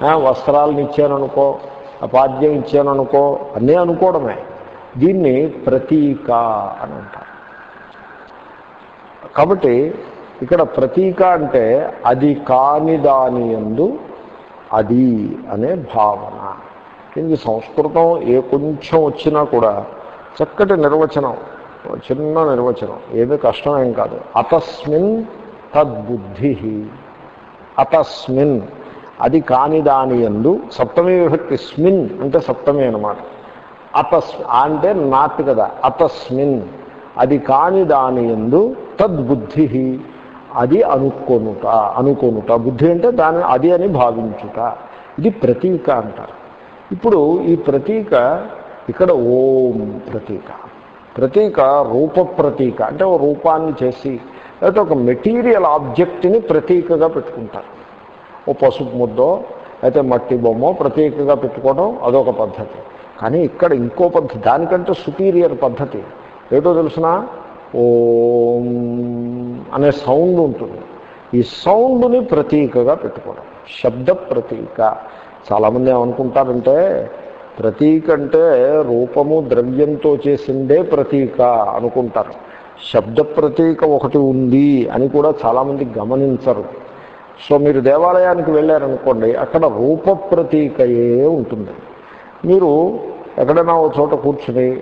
ఆ, వస్త్రాలను ఇచ్చాననుకో పాద్యం ఇచ్చాననుకో అన్నీ అనుకోవడమే. దీన్ని ప్రతీక అని అంటారు. కాబట్టి ఇక్కడ ప్రతీక అంటే అది కాని దాని ఎందు అది అనే భావన. ఇది సంస్కృతం ఏ కొంచెం వచ్చినా కూడా చక్కటి నిర్వచనం చిన్న నిర్వచనం ఏమీ కష్టమేం కాదు. అతస్మిన్ తద్బుద్ధి అతస్మిన్ అది కాని దాని ఎందు సప్తమీ విభక్తి స్మిన్ అంటే సప్తమి అనమాట అతస్ అంటే నాట్ కదా అతస్మిన్. అది కాని దాని ఎందు తద్బుద్ధి అది అనుకొనుట అనుకొనుట. బుద్ధి అంటే దాని అది అని భావించుట. ఇది ప్రతీక అంటారు. ఇప్పుడు ఈ ప్రతీక ఇక్కడ ఓం ప్రతీక. ప్రతీక రూప ప్రతీక. అంటే ఓ రూపాన్ని చేసి లేకపోతే ఒక మెటీరియల్ ఆబ్జెక్ట్ని ప్రతీకగా పెట్టుకుంటారు. ఓ పసుపు ముద్దో అయితే మట్టి బొమ్మ ప్రతీకగా పెట్టుకోవడం అదొక పద్ధతి. కానీ ఇక్కడ ఇంకో పద్ధతి దానికంటే సుపీరియర్ పద్ధతి. ఏటో తెలుసిన? ఓం అనే సౌండ్ ఉంటుంది. ఈ సౌండ్ని ప్రతీకగా పెట్టుకోవడం. శబ్ద ప్రతీక. చాలామంది ఏమనుకుంటారంటే ప్రతీక అంటే రూపము ద్రవ్యంతో చేసిందే ప్రతీక అనుకుంటారు. శబ్ద ప్రతీక ఒకటి ఉంది అని కూడా చాలామంది గమనించరు. సో మీరు దేవాలయానికి వెళ్ళారనుకోండి అక్కడ రూప ప్రతీకయే ఉంటుంది. మీరు ఎక్కడైనా ఒక చోట కూర్చుని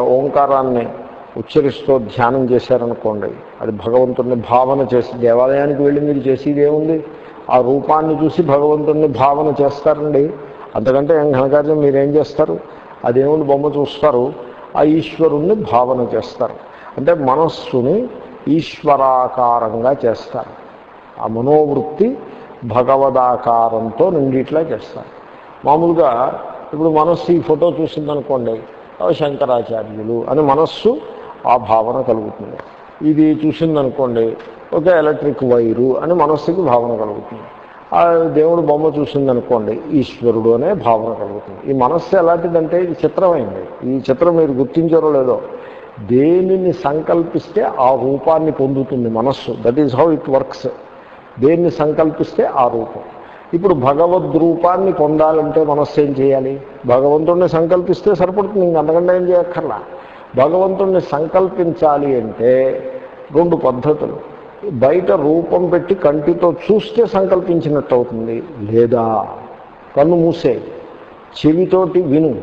ఓంకారాన్ని ఉచ్చరిస్తూ ధ్యానం చేశారనుకోండి అది భగవంతుడిని భావన చేసి దేవాలయానికి వెళ్ళి మీరు చేసేది ఏముంది ఆ రూపాన్ని చూసి భగవంతుడిని భావన చేస్తారండి. అంతకంటే ఏం ఘనకార్యం? మీరేం చేస్తారు? ఆ దేవుని బొమ్మ చూస్తారు. ఆ ఈశ్వరుణ్ణి భావన చేస్తారు. అంటే మనస్సుని ఈశ్వరాకారంగా చేస్తారు. ఆ మనోవృత్తి భగవదాకారంతో నిండిట్లా చేస్తారు. మామూలుగా ఇప్పుడు మనస్సు ఈ ఫోటో చూసిందనుకోండి శంకరాచార్యులు అని మనస్సు ఆ భావన కలుగుతుంది. ఇది చూసిందనుకోండి ఒక ఎలక్ట్రిక్ వైరు అని మనస్సుకి భావన కలుగుతుంది. ఆ దేవుడు బొమ్మ చూసిందనుకోండి ఈశ్వరుడు అనే భావన కలుగుతుంది. ఈ మనస్సు ఎలాంటిదంటే ఇది చిత్రమైంది. ఈ చిత్రం మీరు గుర్తించారో లేదో దేనిని సంకల్పిస్తే ఆ రూపాన్ని పొందుతుంది మనస్సు. That is how it works దేన్ని సంకల్పిస్తే ఆ రూపం. ఇప్పుడు భగవద్ రూపాన్ని పొందాలంటే మనస్సు ఏం చేయాలి? భగవంతుణ్ణి సంకల్పిస్తే సరిపడుతుంది ఇంకంతకంటే ఏం చేయక్కర్లా. భగవంతుణ్ణి సంకల్పించాలి అంటే రెండు పద్ధతులు. బయట రూపం పెట్టి కంటితో చూస్తే సంకల్పించినట్టు అవుతుంది. లేదా కన్ను మూసే చెవితోటి విను.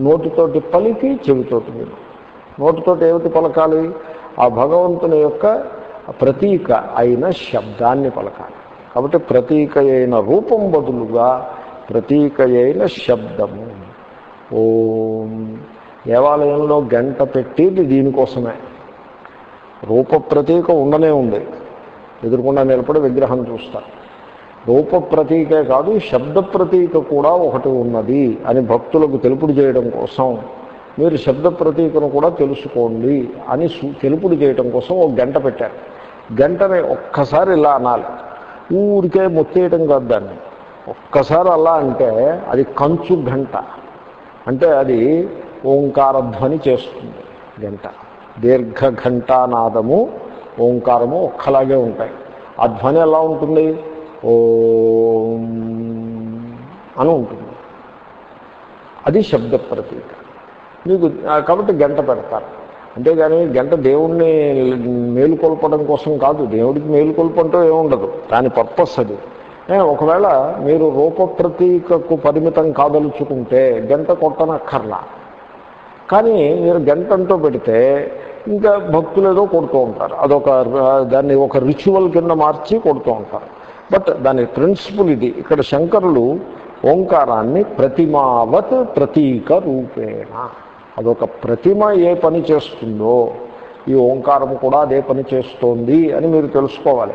నోటితోటి పలికి చెవితోటి విను. నోటితోటి ఏమిటి పలకాలి? ఆ భగవంతుని యొక్క ప్రతీక అయిన శబ్దాన్ని పలకాలి. కాబట్టి ప్రతీక అయిన రూపం బదులుగా ప్రతీక అయిన శబ్దము. ఓం. దేవాలయంలో గంట పెట్టేది దీనికోసమే. రూప ప్రతీక ఉండనే ఉంది. ఎదురుకుండా నిలబడి విగ్రహం చూస్తారు రూప ప్రతీకే కాదు శబ్ద ప్రతీక కూడా ఒకటి ఉన్నది అని భక్తులకు తెలుపుడు చేయడం కోసం. మీరు శబ్ద ప్రతీకను కూడా తెలుసుకోండి అని సు- తెలుపుడు చేయడం కోసం ఒక గంట పెట్టారు. గంటని ఒక్కసారి ఇలా అనాలి. ఊరికే మొత్తేయటం కాదు దాన్ని. ఒక్కసారి అలా అంటే అది కంచు గంట. అంటే అది ఓంకార ధ్వని చేస్తుంది గంట. దీర్ఘ ఘంటానాదము ఓంకారము ఒక్కలాగే ఉంటాయి. ఆ ధ్వని ఎలా ఉంటుంది? ఓ అని ఉంటుంది. అది శబ్ద ప్రతీక. మీకు కాబట్టి గంట పెడతారు. అంతేగాని గంట దేవుణ్ణి మేలుకొల్పడం కోసం కాదు. దేవుడికి మేలుకొల్పంటూ ఏముండదు దాని పర్పస్ అది. ఒకవేళ మీరు రూప ప్రతీకకు పరిమితం కాదలుచుకుంటే గంట కొట్టనక్కర్లా. కానీ మీరు గంట అంటూ పెడితే ఇంకా భక్తులు ఏదో కొడుతూ ఉంటారు. అదొక దాన్ని ఒక రిచువల్ కింద మార్చి కొడుతూ ఉంటారు. బట్ దాని ప్రిన్సిపల్ ఇది. ఇక్కడ శంకరులు ఓంకారాన్ని ప్రతిమావత్ ప్రతీక రూపేణ. అదొక ప్రతిమ ఏ పని చేస్తుందో ఈ ఓంకారం కూడా అదే పని చేస్తోంది అని మీరు తెలుసుకోవాలి.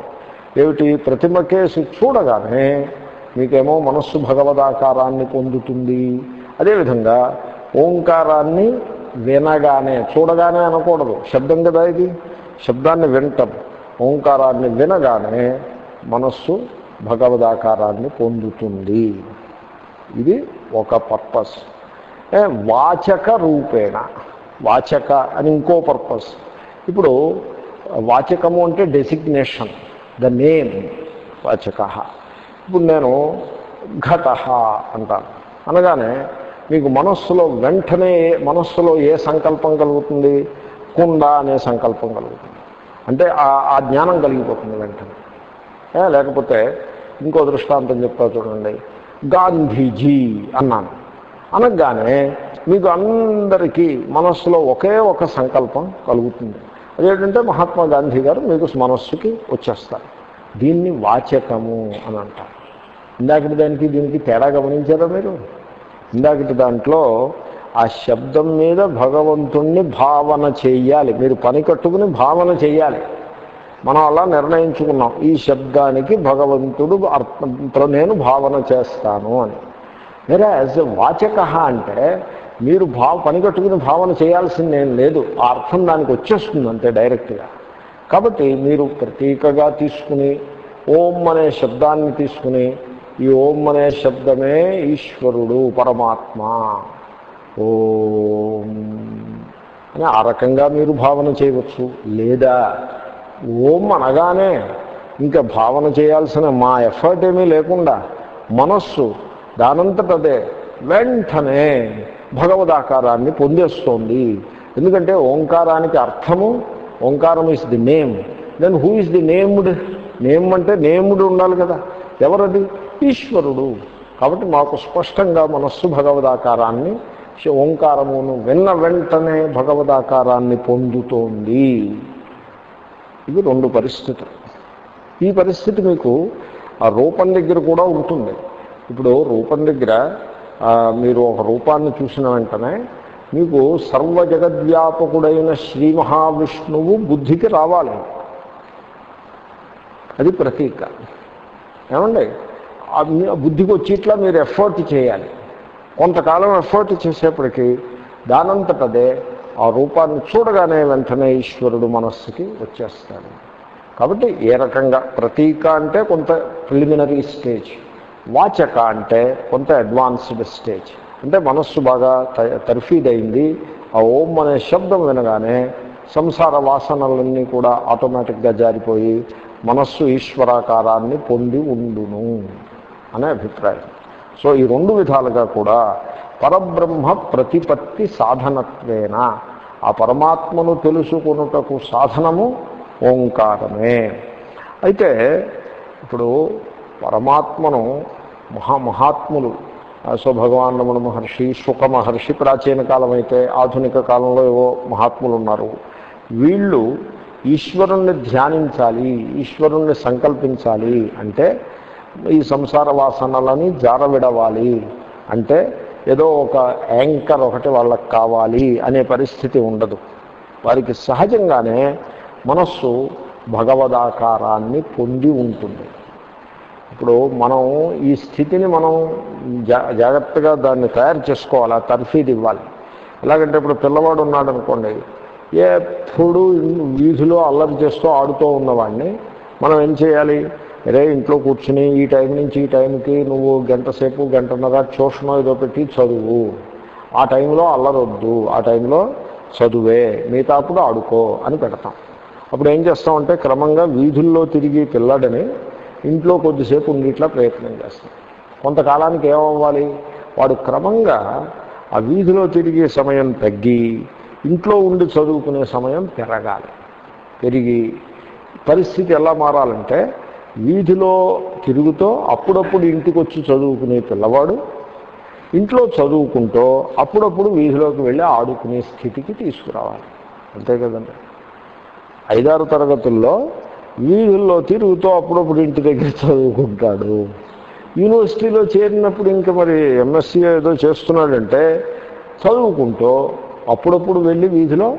ఏమిటి? ప్రతిమ కేసి చూడగానే మీకేమో మనస్సు భగవదాకారాన్ని పొందుతుంది. అదేవిధంగా ఓంకారాన్ని వినగానే చూడగానే అనకూడదు. శబ్దం కదా ఇది? శబ్దాన్ని వింటాం. ఓంకారాన్ని వినగానే మనస్సు భగవదాకారాన్ని పొందుతుంది. ఇది ఒక పర్పస్. వాచక రూపేణ. వాచక అని ఇంకో పర్పస్. ఇప్పుడు వాచకము అంటే డెసిగ్నేషన్ ద నేమ్ వాచక. ఇప్పుడు నేను ఘట అంటాను. అనగానే మీకు మనస్సులో వెంటనే మనస్సులో ఏ సంకల్పం కలుగుతుంది? కుండ అనే సంకల్పం కలుగుతుంది. అంటే ఆ- జ్ఞానం కలిగిపోతుంది వెంటనే. లేకపోతే ఇంకో దృష్టాంతం చెప్తా చూడండి. గాంధీజీ అన్నాను. అనగానే మీకు అందరికీ మనస్సులో ఒకే ఒక సంకల్పం కలుగుతుంది. అదేంటంటే మహాత్మా గాంధీ గారు మీకు మనస్సుకి వచ్చేస్తారు. దీన్ని వాచకము అని అంటారు. ఇందాకటి దానికి దీనికి తేడా గమనించారా మీరు? ఇందాకటి దాంట్లో ఆ శబ్దం మీద భగవంతుణ్ణి భావన చేయాలి. మీరు పని కట్టుకుని భావన చేయాలి. మనం అలా నిర్ణయించుకున్నాం. ఈ శబ్దానికి భగవంతుడు అర్థంతో నేను భావన చేస్తాను అని. వేరే యాజ్ వాచక అంటే మీరు భావ పని కట్టుకుని భావన చేయాల్సింది లేదు. ఆ అర్థం దానికి వచ్చేస్తుంది అంతే డైరెక్ట్గా కాబట్టి మీరు ప్రతీకగా తీసుకుని ఓం అనే శబ్దాన్ని తీసుకుని ఈ ఓం అనే శబ్దమే ఈశ్వరుడు పరమాత్మ. ఓం. అని ఆ రకంగా మీరు భావన చేయవచ్చు. లేదా ఓం అనగానే ఇంకా భావన చేయాల్సిన మా ఎఫర్ట్ ఏమీ లేకుండా మనస్సు దానంతట అదే వెంటనే భగవదాకారాన్ని పొందేస్తోంది. ఎందుకంటే ఓంకారానికి అర్థము ఓంకారం is the name then who is the named name అంటే నేముడు ఉండాలి కదా. ఎవరది? ఈశ్వరుడు. కాబట్టి మాకు స్పష్టంగా మనస్సు భగవదాకారాన్ని ఓంకారమును విన్న వెంటనే భగవదాకారాన్ని పొందుతోంది. ఇది రెండు పరిస్థితులు. ఈ పరిస్థితి మీకు ఆ రూపం దగ్గర కూడా ఉంటుంది. ఇప్పుడు రూపం దగ్గర మీరు ఒక రూపాన్ని చూసిన వెంటనే మీకు సర్వ జగద్వ్యాపకుడైన శ్రీ మహావిష్ణువు బుద్ధికి రావాలి. అది ప్రతీక. ఏమండి? బుద్ధికి వచ్చేట్లా మీరు ఎఫర్ట్ చేయాలి. కొంతకాలం ఎఫర్ట్ చేసేప్పటికీ దానంతటదే ఆ రూపాన్ని చూడగానే వెంటనే ఈశ్వరుడు మనస్సుకి వచ్చేస్తాడు. కాబట్టి ఏ రకంగా ప్రతీక అంటే కొంత ప్రిలిమినరీ స్టేజ్ వాచక అంటే కొంత అడ్వాన్స్డ్ స్టేజ్ అంటే మనస్సు బాగా త- తర్ఫీదైంది. ఆ ఓం అనే శబ్దం వినగానే సంసార వాసనలన్నీ కూడా ఆటోమేటిక్గా జారిపోయి మనస్సు ఈశ్వరాకారాన్ని పొంది ఉండును అనే అభిప్రాయం. సో ఈ రెండు విధాలుగా కూడా పరబ్రహ్మ ప్రతిపత్తి సాధనత్వేన. ఆ పరమాత్మను తెలుసుకొనుటకు సాధనము ఓంకారమే. అయితే ఇప్పుడు పరమాత్మను మహా మహాత్ములు. సో భగవాన్ రమణ మహర్షి శుక మహర్షి ప్రాచీన కాలం అయితే ఆధునిక కాలంలో ఏవో మహాత్ములు ఉన్నారు వీళ్ళు ఈశ్వరుణ్ణి ధ్యానించాలి ఈశ్వరుణ్ణి సంకల్పించాలి అంటే ఈ సంసార వాసనలని జారవిడవాలి అంటే ఏదో ఒక యాంకర్ ఒకటి వాళ్ళకి కావాలి అనే పరిస్థితి ఉండదు. వారికి సహజంగానే మనస్సు భగవదాకారాన్ని పొంది ఉంటుంది. ఇప్పుడు మనం ఈ స్థితిని మనం జా జాగ్రత్తగా దాన్ని తయారు చేసుకోవాలి? ఆ తర్ఫీది ఇవ్వాలి. ఎలాగంటే ఇప్పుడు పిల్లవాడు ఉన్నాడు అనుకోండి ఎప్పుడు వీధిలో అల్లరి చేస్తూ ఆడుతూ ఉన్నవాడిని మనం ఏం చేయాలి? రే ఇంట్లో కూర్చుని ఈ టైం నుంచి ఈ టైంకి నువ్వు గంట సేపు గంటన్నర ట్యూషన్ ఏదో పెట్టి చదువు. ఆ టైంలో అల్లరొద్దు ఆ టైంలో చదువే మిగతా అప్పుడు ఆడుకో అని పెడతాం. అప్పుడు ఏం చేస్తామంటే క్రమంగా వీధుల్లో తిరిగి పిల్లాడని ఇంట్లో కొద్దిసేపు ఉండిట్లా ప్రయత్నం చేస్తాం. కొంతకాలానికి ఏమవ్వాలి? వాడు క్రమంగా ఆ వీధిలో తిరిగే సమయం తగ్గి ఇంట్లో ఉండి చదువుకునే సమయం పెరగాలి. పెరిగి పరిస్థితి ఎలా మారాలంటే వీధిలో తిరుగుతూ అప్పుడప్పుడు ఇంటికి వచ్చి చదువుకునే పిల్లవాడు ఇంట్లో చదువుకుంటూ అప్పుడప్పుడు వీధిలోకి వెళ్ళి ఆడుకునే స్థితికి తీసుకురావాలి. అంతే కదండి. ఐదారు తరగతుల్లో వీధుల్లో తిరుగుతూ అప్పుడప్పుడు ఇంటి దగ్గర చదువుకుంటాడు. యూనివర్సిటీలో చేరినప్పుడు ఇంకా మరి ఎంఎస్సీ ఏదో చేస్తున్నాడంటే చదువుకుంటూ అప్పుడప్పుడు వెళ్ళి వీధిలో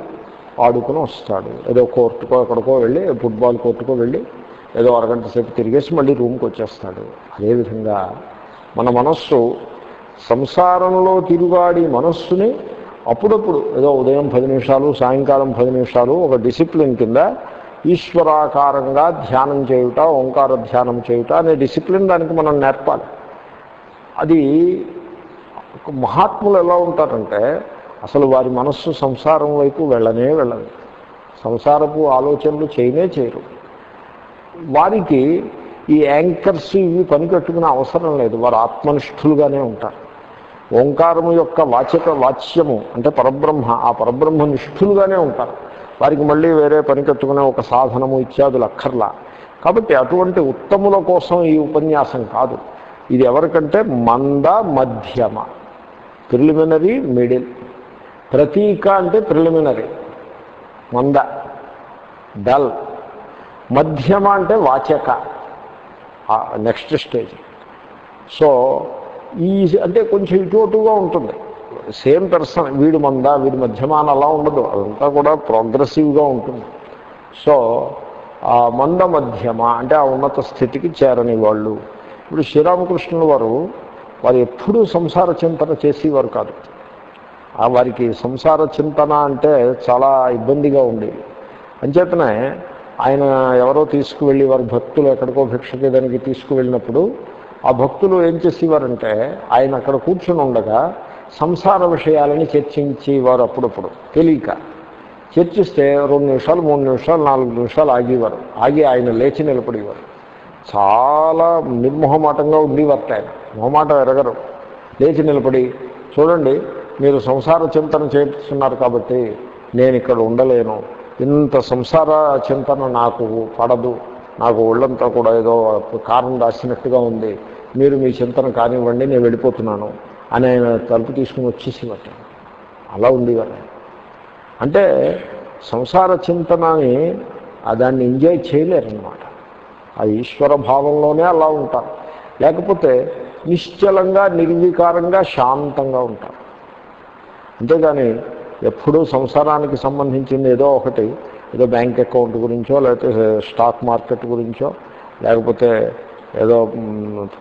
ఆడుకుని వస్తాడు. ఏదో కోర్టుకో ఎక్కడికో వెళ్ళి ఫుట్బాల్ కోర్టుకో వెళ్ళి ఏదో అరగంట సేపు తిరిగేసి మళ్ళీ రూమ్కి వచ్చేస్తాడు. అదేవిధంగా మన మనస్సు సంసారంలో తిరుగాడి మనస్సుని అప్పుడప్పుడు ఏదో ఉదయం పది నిమిషాలు సాయంకాలం పది నిమిషాలు ఒక డిసిప్లిన్ కింద ఈశ్వరాకారంగా ధ్యానం చేయుట ఓంకార ధ్యానం చేయుట అనే డిసిప్లిన్ దానికి మనం నేర్పాలి. అది ఒక మహాత్ములు ఎలా ఉంటారంటే అసలు వారి మనస్సు సంసారం వైపు వెళ్ళనే వెళ్ళదు. సంసారపు ఆలోచనలు చేయనే చేయరు. వారికి ఈ యాంకర్స్ ఇవి పనికట్టుకునే అవసరం లేదు. వారు ఆత్మనిష్ఠులుగానే ఉంటారు. ఓంకారము యొక్క వాచక వాచ్యము అంటే పరబ్రహ్మ ఆ పరబ్రహ్మ నిష్ఠులుగానే ఉంటారు. వారికి మళ్ళీ వేరే పనికెత్తుకునే ఒక సాధనము ఇత్యాదులు అక్కర్లా కాబట్టి అటువంటి ఉత్తముల కోసం ఈ ఉపన్యాసం కాదు. ఇది ఎవరికంటే మంద మధ్యమ. Preliminary middle. ప్రతీక అంటే ప్రిలిమినరీ. మంద. డల్. మధ్యమ అంటే వాచక. Next stage. సో ఈ అంటే కొంచెం ఇటు అటుగా ఉంటుంది. సేమ్ పర్సన్ వీడు మంద వీడి మధ్యమాన అలా ఉండదు. అదంతా కూడా ప్రోగ్రెసివ్గా ఉంటుంది. సో ఆ మంద మధ్యమ అంటే ఆ ఉన్నత స్థితికి చేరని వాళ్ళు. ఇప్పుడు శ్రీరామకృష్ణుల వారు వారు ఎప్పుడూ సంసార చింతన చేసేవారు కాదు. ఆ వారికి సంసార చింతన అంటే చాలా ఇబ్బందిగా ఉండేది. అంచేతనే ఆయన ఎవరో తీసుకువెళ్ళి వారి భక్తులు ఎక్కడికో భిక్షకి దానికి తీసుకువెళ్ళినప్పుడు ఆ భక్తులు ఏం చేసేవారంటే ఆయన అక్కడ కూర్చుని ఉండగా సంసార విషయాలని చర్చించేవారు అప్పుడప్పుడు. తెలియక. చర్చిస్తే రెండు నిమిషాలు మూడు నిమిషాలు నాలుగు నిమిషాలు ఆగేవారు. ఆగి ఆయన లేచి నిలబడేవారు. చాలా నిర్మోహమాటంగా ఉండేవారు ఆయన. మొహమాటం ఎరగరు. లేచి నిలబడి చూడండి మీరు సంసార చింతన చేస్తున్నారు కాబట్టి నేను ఇక్కడ ఉండలేను. ఇంత సంసార చింతన నాకు పడదు. నాకు ఒళ్ళంతా కూడా ఏదో కారణం రాసినట్టుగా ఉంది. మీరు మీ చింతన కానివ్వండి నేను వెళ్ళిపోతున్నాను. అని ఆయన తలుపు తీసుకుని వచ్చేసేవాట అలా ఉండేవారు అంటే సంసార చింతనని ఆ దాన్ని ఎంజాయ్ చేయలేరన్నమాట. ఆ ఈశ్వర భావంలోనే అలా ఉంటారు. లేకపోతే నిశ్చలంగా నిర్వికారంగా శాంతంగా ఉంటారు. అంతేగాని ఎప్పుడూ సంసారానికి సంబంధించింది ఏదో ఒకటి ఏదో బ్యాంక్ అకౌంట్ గురించో లేకపోతే స్టాక్ మార్కెట్ గురించో లేకపోతే ఏదో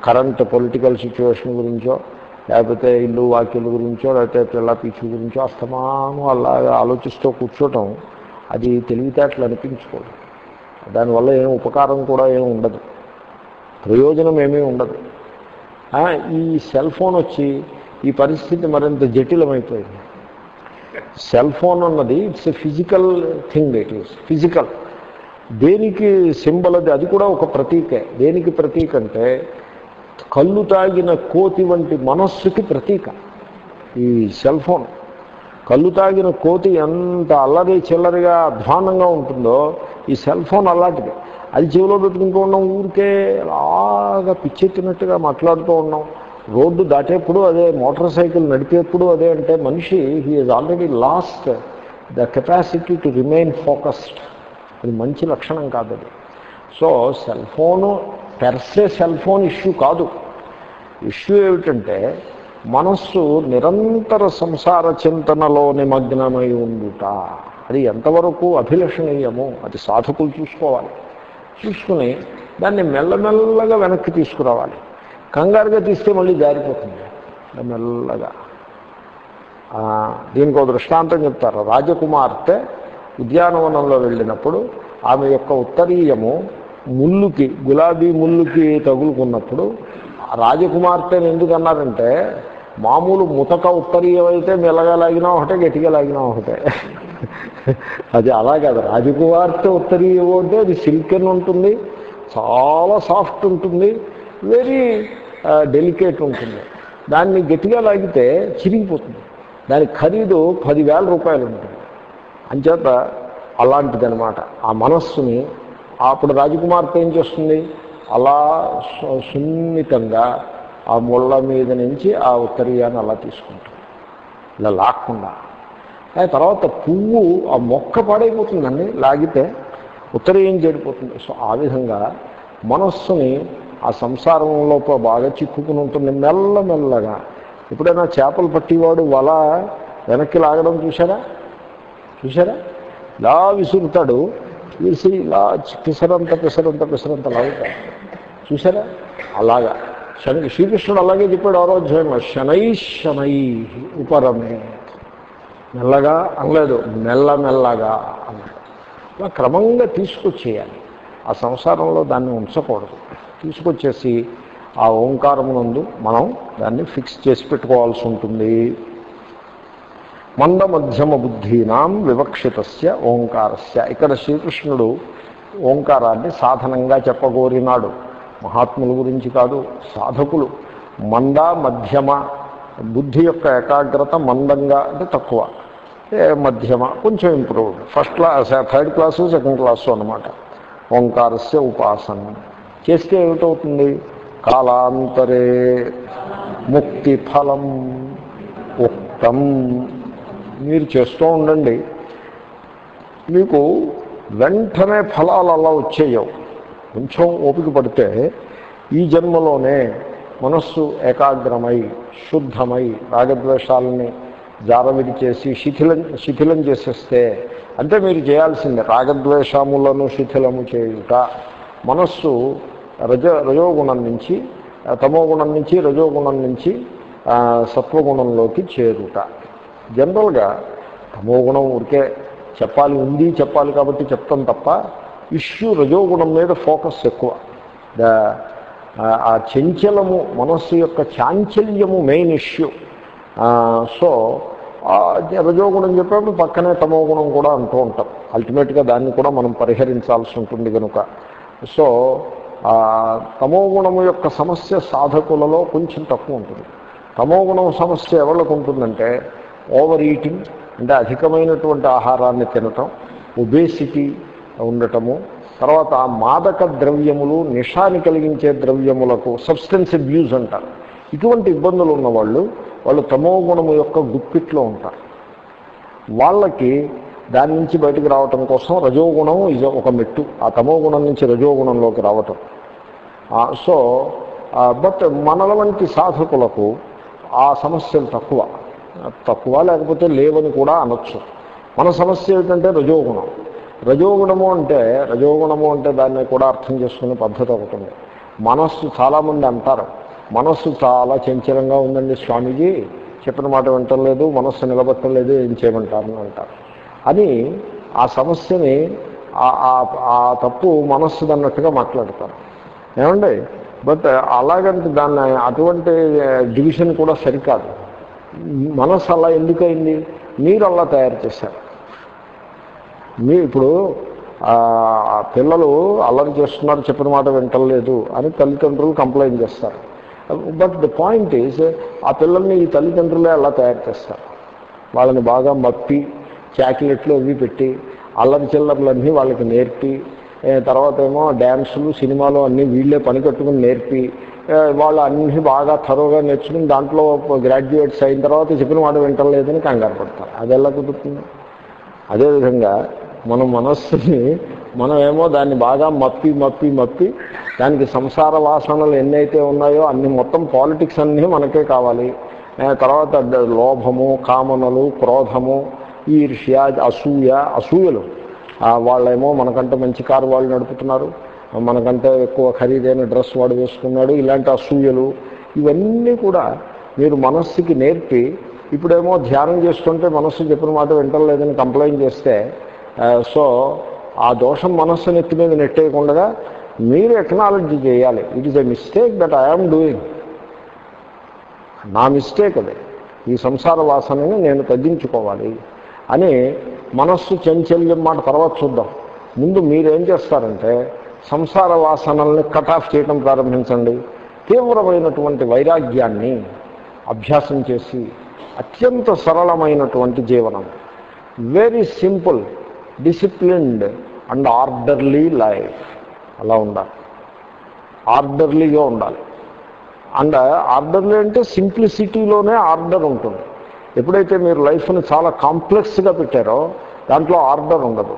కరెంట్ పొలిటికల్ సిచ్యువేషన్ గురించో లేకపోతే ఇల్లు వాక్యుల గురించో లేకపోతే పిల్ల పీచు గురించో అస్తమానం అలాగా ఆలోచిస్తూ కూర్చోవటం అది తెలివితేటలు అనిపించుకోదు. దానివల్ల ఏం ఉపకారం కూడా ఏమి ఉండదు. ప్రయోజనం ఏమీ ఉండదు. ఈ సెల్ ఫోన్ వచ్చి ఈ పరిస్థితి మరింత జటిలమైపోయింది. సెల్ ఫోన్ అన్నది it's a physical thing it is physical. దేనికి సింబల్ అది అది కూడా ఒక ప్రతీకే. దేనికి ప్రతీక అంటే కళ్ళు తాగిన కోతి వంటి మనస్సుకి ప్రతీక. ఈ సెల్ ఫోన్. కళ్ళు తాగిన కోతి ఎంత అల్లరి చిల్లరిగా అధ్వానంగా ఉంటుందో ఈ సెల్ ఫోన్ అలాంటిది. అది చెవిలో పెట్టుకుంటూ ఉన్నాం ఊరికే అలాగా పిచ్చెత్తినట్టుగా మాట్లాడుతూ ఉన్నాం. రోడ్డు దాటేప్పుడు అదే మోటార్ సైకిల్ నడిపేప్పుడు అదే అంటే మనిషి he is already lost the capacity to remain focused అది మంచి లక్షణం కాదు అది so cell phone per se cell phone issue కాదు. ఇష్యూ ఏమిటంటే మనస్సు నిరంతర సంసార చింతనలో నిమగ్నమై ఉండుట. అది ఎంతవరకు అభిలషణీయము అది సాధకులు చూసుకోవాలి. చూసుకుని దాన్ని మెల్లమెల్లగా వెనక్కి తీసుకురావాలి. కంగారుగా తీస్తే మళ్ళీ జారిపోతుంది. మెల్లగా దీనికి ఒక దృష్టాంతం చెప్తారు. రాజకుమార్తె ఉద్యానవనంలో వెళ్ళినప్పుడు ఆమె యొక్క ఉత్తరీయము ముళ్ళుకి గులాబీ ముళ్ళుకి తగులుకున్నప్పుడు రాజకుమార్తెను ఎందుకు అన్నారంటే మామూలు ముతక ఉత్తరీయమైతే మెల్లగా లాగినా ఒకటే గట్టిగా లాగినా ఒకటే. అది అలా కాదు. రాజకుమార్తె ఉత్తరీయం అంటే అది సిల్కెన్ ఉంటుంది చాలా సాఫ్ట్ ఉంటుంది వెరీ డెలికేట్ ఉంటుంది. దాన్ని గట్టిగా లాగితే చిరిగిపోతుంది. దాని ఖరీదు పదివేల రూపాయలు ఉంటుంది. అంచేత అలాంటిదనమాట ఆ మనస్సుని అప్పుడు రాజకుమార్తె ఏం చేస్తుంది? అలా సు- సున్నితంగా ఆ ముళ్ళ మీద నుంచి ఆ ఉత్తరీయాన్ని అలా తీసుకుంటుంది. ఇలా లాక్కుండా. ఆ తర్వాత పువ్వు ఆ మొక్క పాడైపోతుందండి లాగితే ఉత్తరీయం చెడిపోతుంది సో ఆ విధంగా మనస్సుని ఆ సంసారంలో బాగా చిక్కుకుని ఉంటుంది. మెల్లమెల్లగా ఎప్పుడైనా చేపలు పట్టేవాడు వల వెనక్కి లాగడం చూసారా చూసారా ఇలా విసురుతాడు. విసిరి ఇలా పిసరంత పిసరంత పిసరంత లాగుతాడు చూసారా అలాగా. శని శ్రీకృష్ణుడు అలాగే చెప్పాడు ఆరోధ్యంలో శనై శనై ఉపరమే మెల్లగా అనలేదు మెల్లమెల్లగా అన్నాడు. అలా క్రమంగా తీసుకొచ్చేయాలి. ఆ సంసారంలో దాన్ని ఉంచకూడదు. తీసుకొచ్చేసి ఆ ఓంకారమునందు మనం దాన్ని ఫిక్స్ చేసి పెట్టుకోవాల్సి ఉంటుంది. మంద మధ్యమ బుద్ధీనాం వివక్షితస్య ఓంకారస్య. ఇక్కడ శ్రీకృష్ణుడు ఓంకారాన్ని సాధనంగా చెప్పగోరినాడు. మహాత్ముల గురించి కాదు సాధకులు. మంద మధ్యమ బుద్ధి యొక్క ఏకాగ్రత మందంగా అంటే తక్కువ. మధ్యమ కొంచెం improved first class third class second class అనమాట ఓంకారస్య ఉపాసన. చేస్తే ఏమిటవుతుంది? కాలాంతరే ముక్తి ఫలం ఉక్తం. మీరు చేస్తూ ఉండండి. మీకు వెంటనే ఫలాలు అలా వచ్చేయవు. కొంచెం ఓపిక పడితే ఈ జన్మలోనే మనస్సు ఏకాగ్రమై శుద్ధమై రాగద్వేషాలని జారవిడి చేసి శిథిలం శిథిలం చేసేస్తే అంటే మీరు చేయాల్సిందే రాగద్వేషములను శిథిలము చేయుట. మనస్సు రజ రజోగుణం నుంచి తమోగుణం నుంచి రజోగుణం నుంచి సత్వగుణంలోకి చేరుట. జనరల్గా తమోగుణం ఊరికే చెప్పాలి ఉంది చెప్పాలి కాబట్టి చెప్తాం తప్ప ఇష్యూ రజోగుణం మీద ఫోకస్ ఎక్కువ. ద ఆ- చంచలము మనస్సు యొక్క చాంచల్యము మెయిన్ ఇష్యూ. సో రజోగుణం చెప్పేప్పుడు పక్కనే తమో గుణం కూడా అంటూ ఉంటాం. అల్టిమేట్గా దాన్ని కూడా మనం పరిహరించాల్సి ఉంటుంది కనుక సో తమోగుణము తమో యొక్క సమస్య సాధకులలో కొంచెం తక్కువ ఉంటుంది. తమోగుణం సమస్య ఎవరికి ఉంటుందంటే ఓవర్ ఈటింగ్ అంటే అధికమైనటువంటి ఆహారాన్ని తినటం ఒబేసిటీ ఉండటము తర్వాత ఆ మాదక ద్రవ్యములు నిషాని కలిగించే ద్రవ్యములకు సబ్స్టెన్స్ అబ్యూజ్ అంటారు. ఇటువంటి ఇబ్బందులు ఉన్నవాళ్ళు వాళ్ళు తమో గుణము యొక్క గుప్పిట్లో ఉంటారు. వాళ్ళకి దాని నుంచి బయటకు రావటం కోసం రజోగుణం ఇది ఒక మెట్టు. ఆ తమో గుణం నుంచి రజోగుణంలోకి రావటం. సో బట్ మనల వంటి సాధకులకు ఆ సమస్యలు తక్కువ. తక్కువ లేకపోతే లేవని కూడా అనొచ్చు. మన సమస్య ఏమిటంటే రజోగుణం. రజోగుణము అంటే రజోగుణము అంటే దాన్ని కూడా అర్థం చేసుకునే పద్ధతి ఒకటి మనస్సు చాలామంది అంటారు. మనస్సు చాలా చంచలంగా ఉందండి స్వామీజీ. చెప్పిన మాట వింటలేదు మనస్సు నిలబెట్టలేదు ఏం చేయమంటారని అంటారు. అని ఆ సమస్యని ఆ- ఆ- ఆ తప్పు మనస్సు అన్నట్టుగా మాట్లాడతారు. ఏమండి? బట్ అలాగంటే దాన్ని అటువంటి డివిజన్ కూడా సరికాదు. మనసు అలా ఎందుకైంది? మీరు అలా తయారు చేశారు. మీ ఇప్పుడు ఆ, పిల్లలు అల్లరి చేస్తున్నారు చెప్పిన మాట వింటలేదు అని తల్లిదండ్రులు కంప్లైంట్ చేస్తారు. బట్ ద పాయింట్ ఈజ్ ఆ పిల్లల్ని ఈ తల్లిదండ్రులే అలా తయారు చేస్తారు. వాళ్ళని బాగా మప్పి చాక్లెట్లు అవి పెట్టి అల్లరి చిల్లర్లన్నీ వాళ్ళకి నేర్పి తర్వాత ఏమో డ్యాన్సులు సినిమాలు అన్నీ వీళ్ళే పని కట్టుకుని నేర్పి వాళ్ళు అన్ని బాగా థరోగా నేర్చుకుని దాంట్లో గ్రాడ్యుయేట్స్ అయిన తర్వాత చెప్పిన వాడు వింటలేదని కంగారు పడతారు. అది ఎలా కుదురుతుంది? అదేవిధంగా మన మనస్సుని మనమేమో దాన్ని బాగా మప్పి మప్పి మప్పి దానికి సంసార వాసనలు ఎన్నైతే ఉన్నాయో అన్ని మొత్తం పాలిటిక్స్ అన్నీ మనకే కావాలి. తర్వాత లోభము కామనలు క్రోధము ఈర్ష్య అసూయ అసూయలు. వాళ్ళేమో మనకంటే మంచి కారు వాళ్ళు నడుపుతున్నారు. మనకంటే ఎక్కువ ఖరీదైన డ్రెస్ వాడు వేసుకున్నాడు ఇలాంటి అసూయలు ఇవన్నీ కూడా మీరు మనస్సుకి నేర్పి ఇప్పుడేమో ధ్యానం చేస్తుంటే మనస్సు చెప్పిన మాట వింటలేదని కంప్లైంట్ చేస్తే సో ఆ దోషం మనస్సు నెత్తి మీద నెట్టేయకుండా మీరు ఎక్నాలజీ చేయాలి. It is a mistake that I'm doing నా మిస్టేక్ అది. ఈ సంసార వాసనని నేను తగ్గించుకోవాలి అని మనస్సు చంచల్యం మాట తర్వాత చూద్దాం. ముందు మీరేం చేస్తారంటే సంసార వాసనల్ని కట్ ఆఫ్ చేయడం ప్రారంభించండి. తీవ్రమైనటువంటి వైరాగ్యాన్ని అభ్యాసం చేసి అత్యంత సరళమైనటువంటి జీవనం. Very simple disciplined and orderly life అలా ఉండాలి. ఆర్డర్లీగా ఉండాలి. అండ్ ఆర్డర్లీ అంటే సింప్లిసిటీలోనే ఆర్డర్ ఉంటుంది. ఎప్పుడైతే మీరు లైఫ్ని చాలా కాంప్లెక్స్గా పెట్టారో దాంట్లో ఆర్డర్ ఉండదు.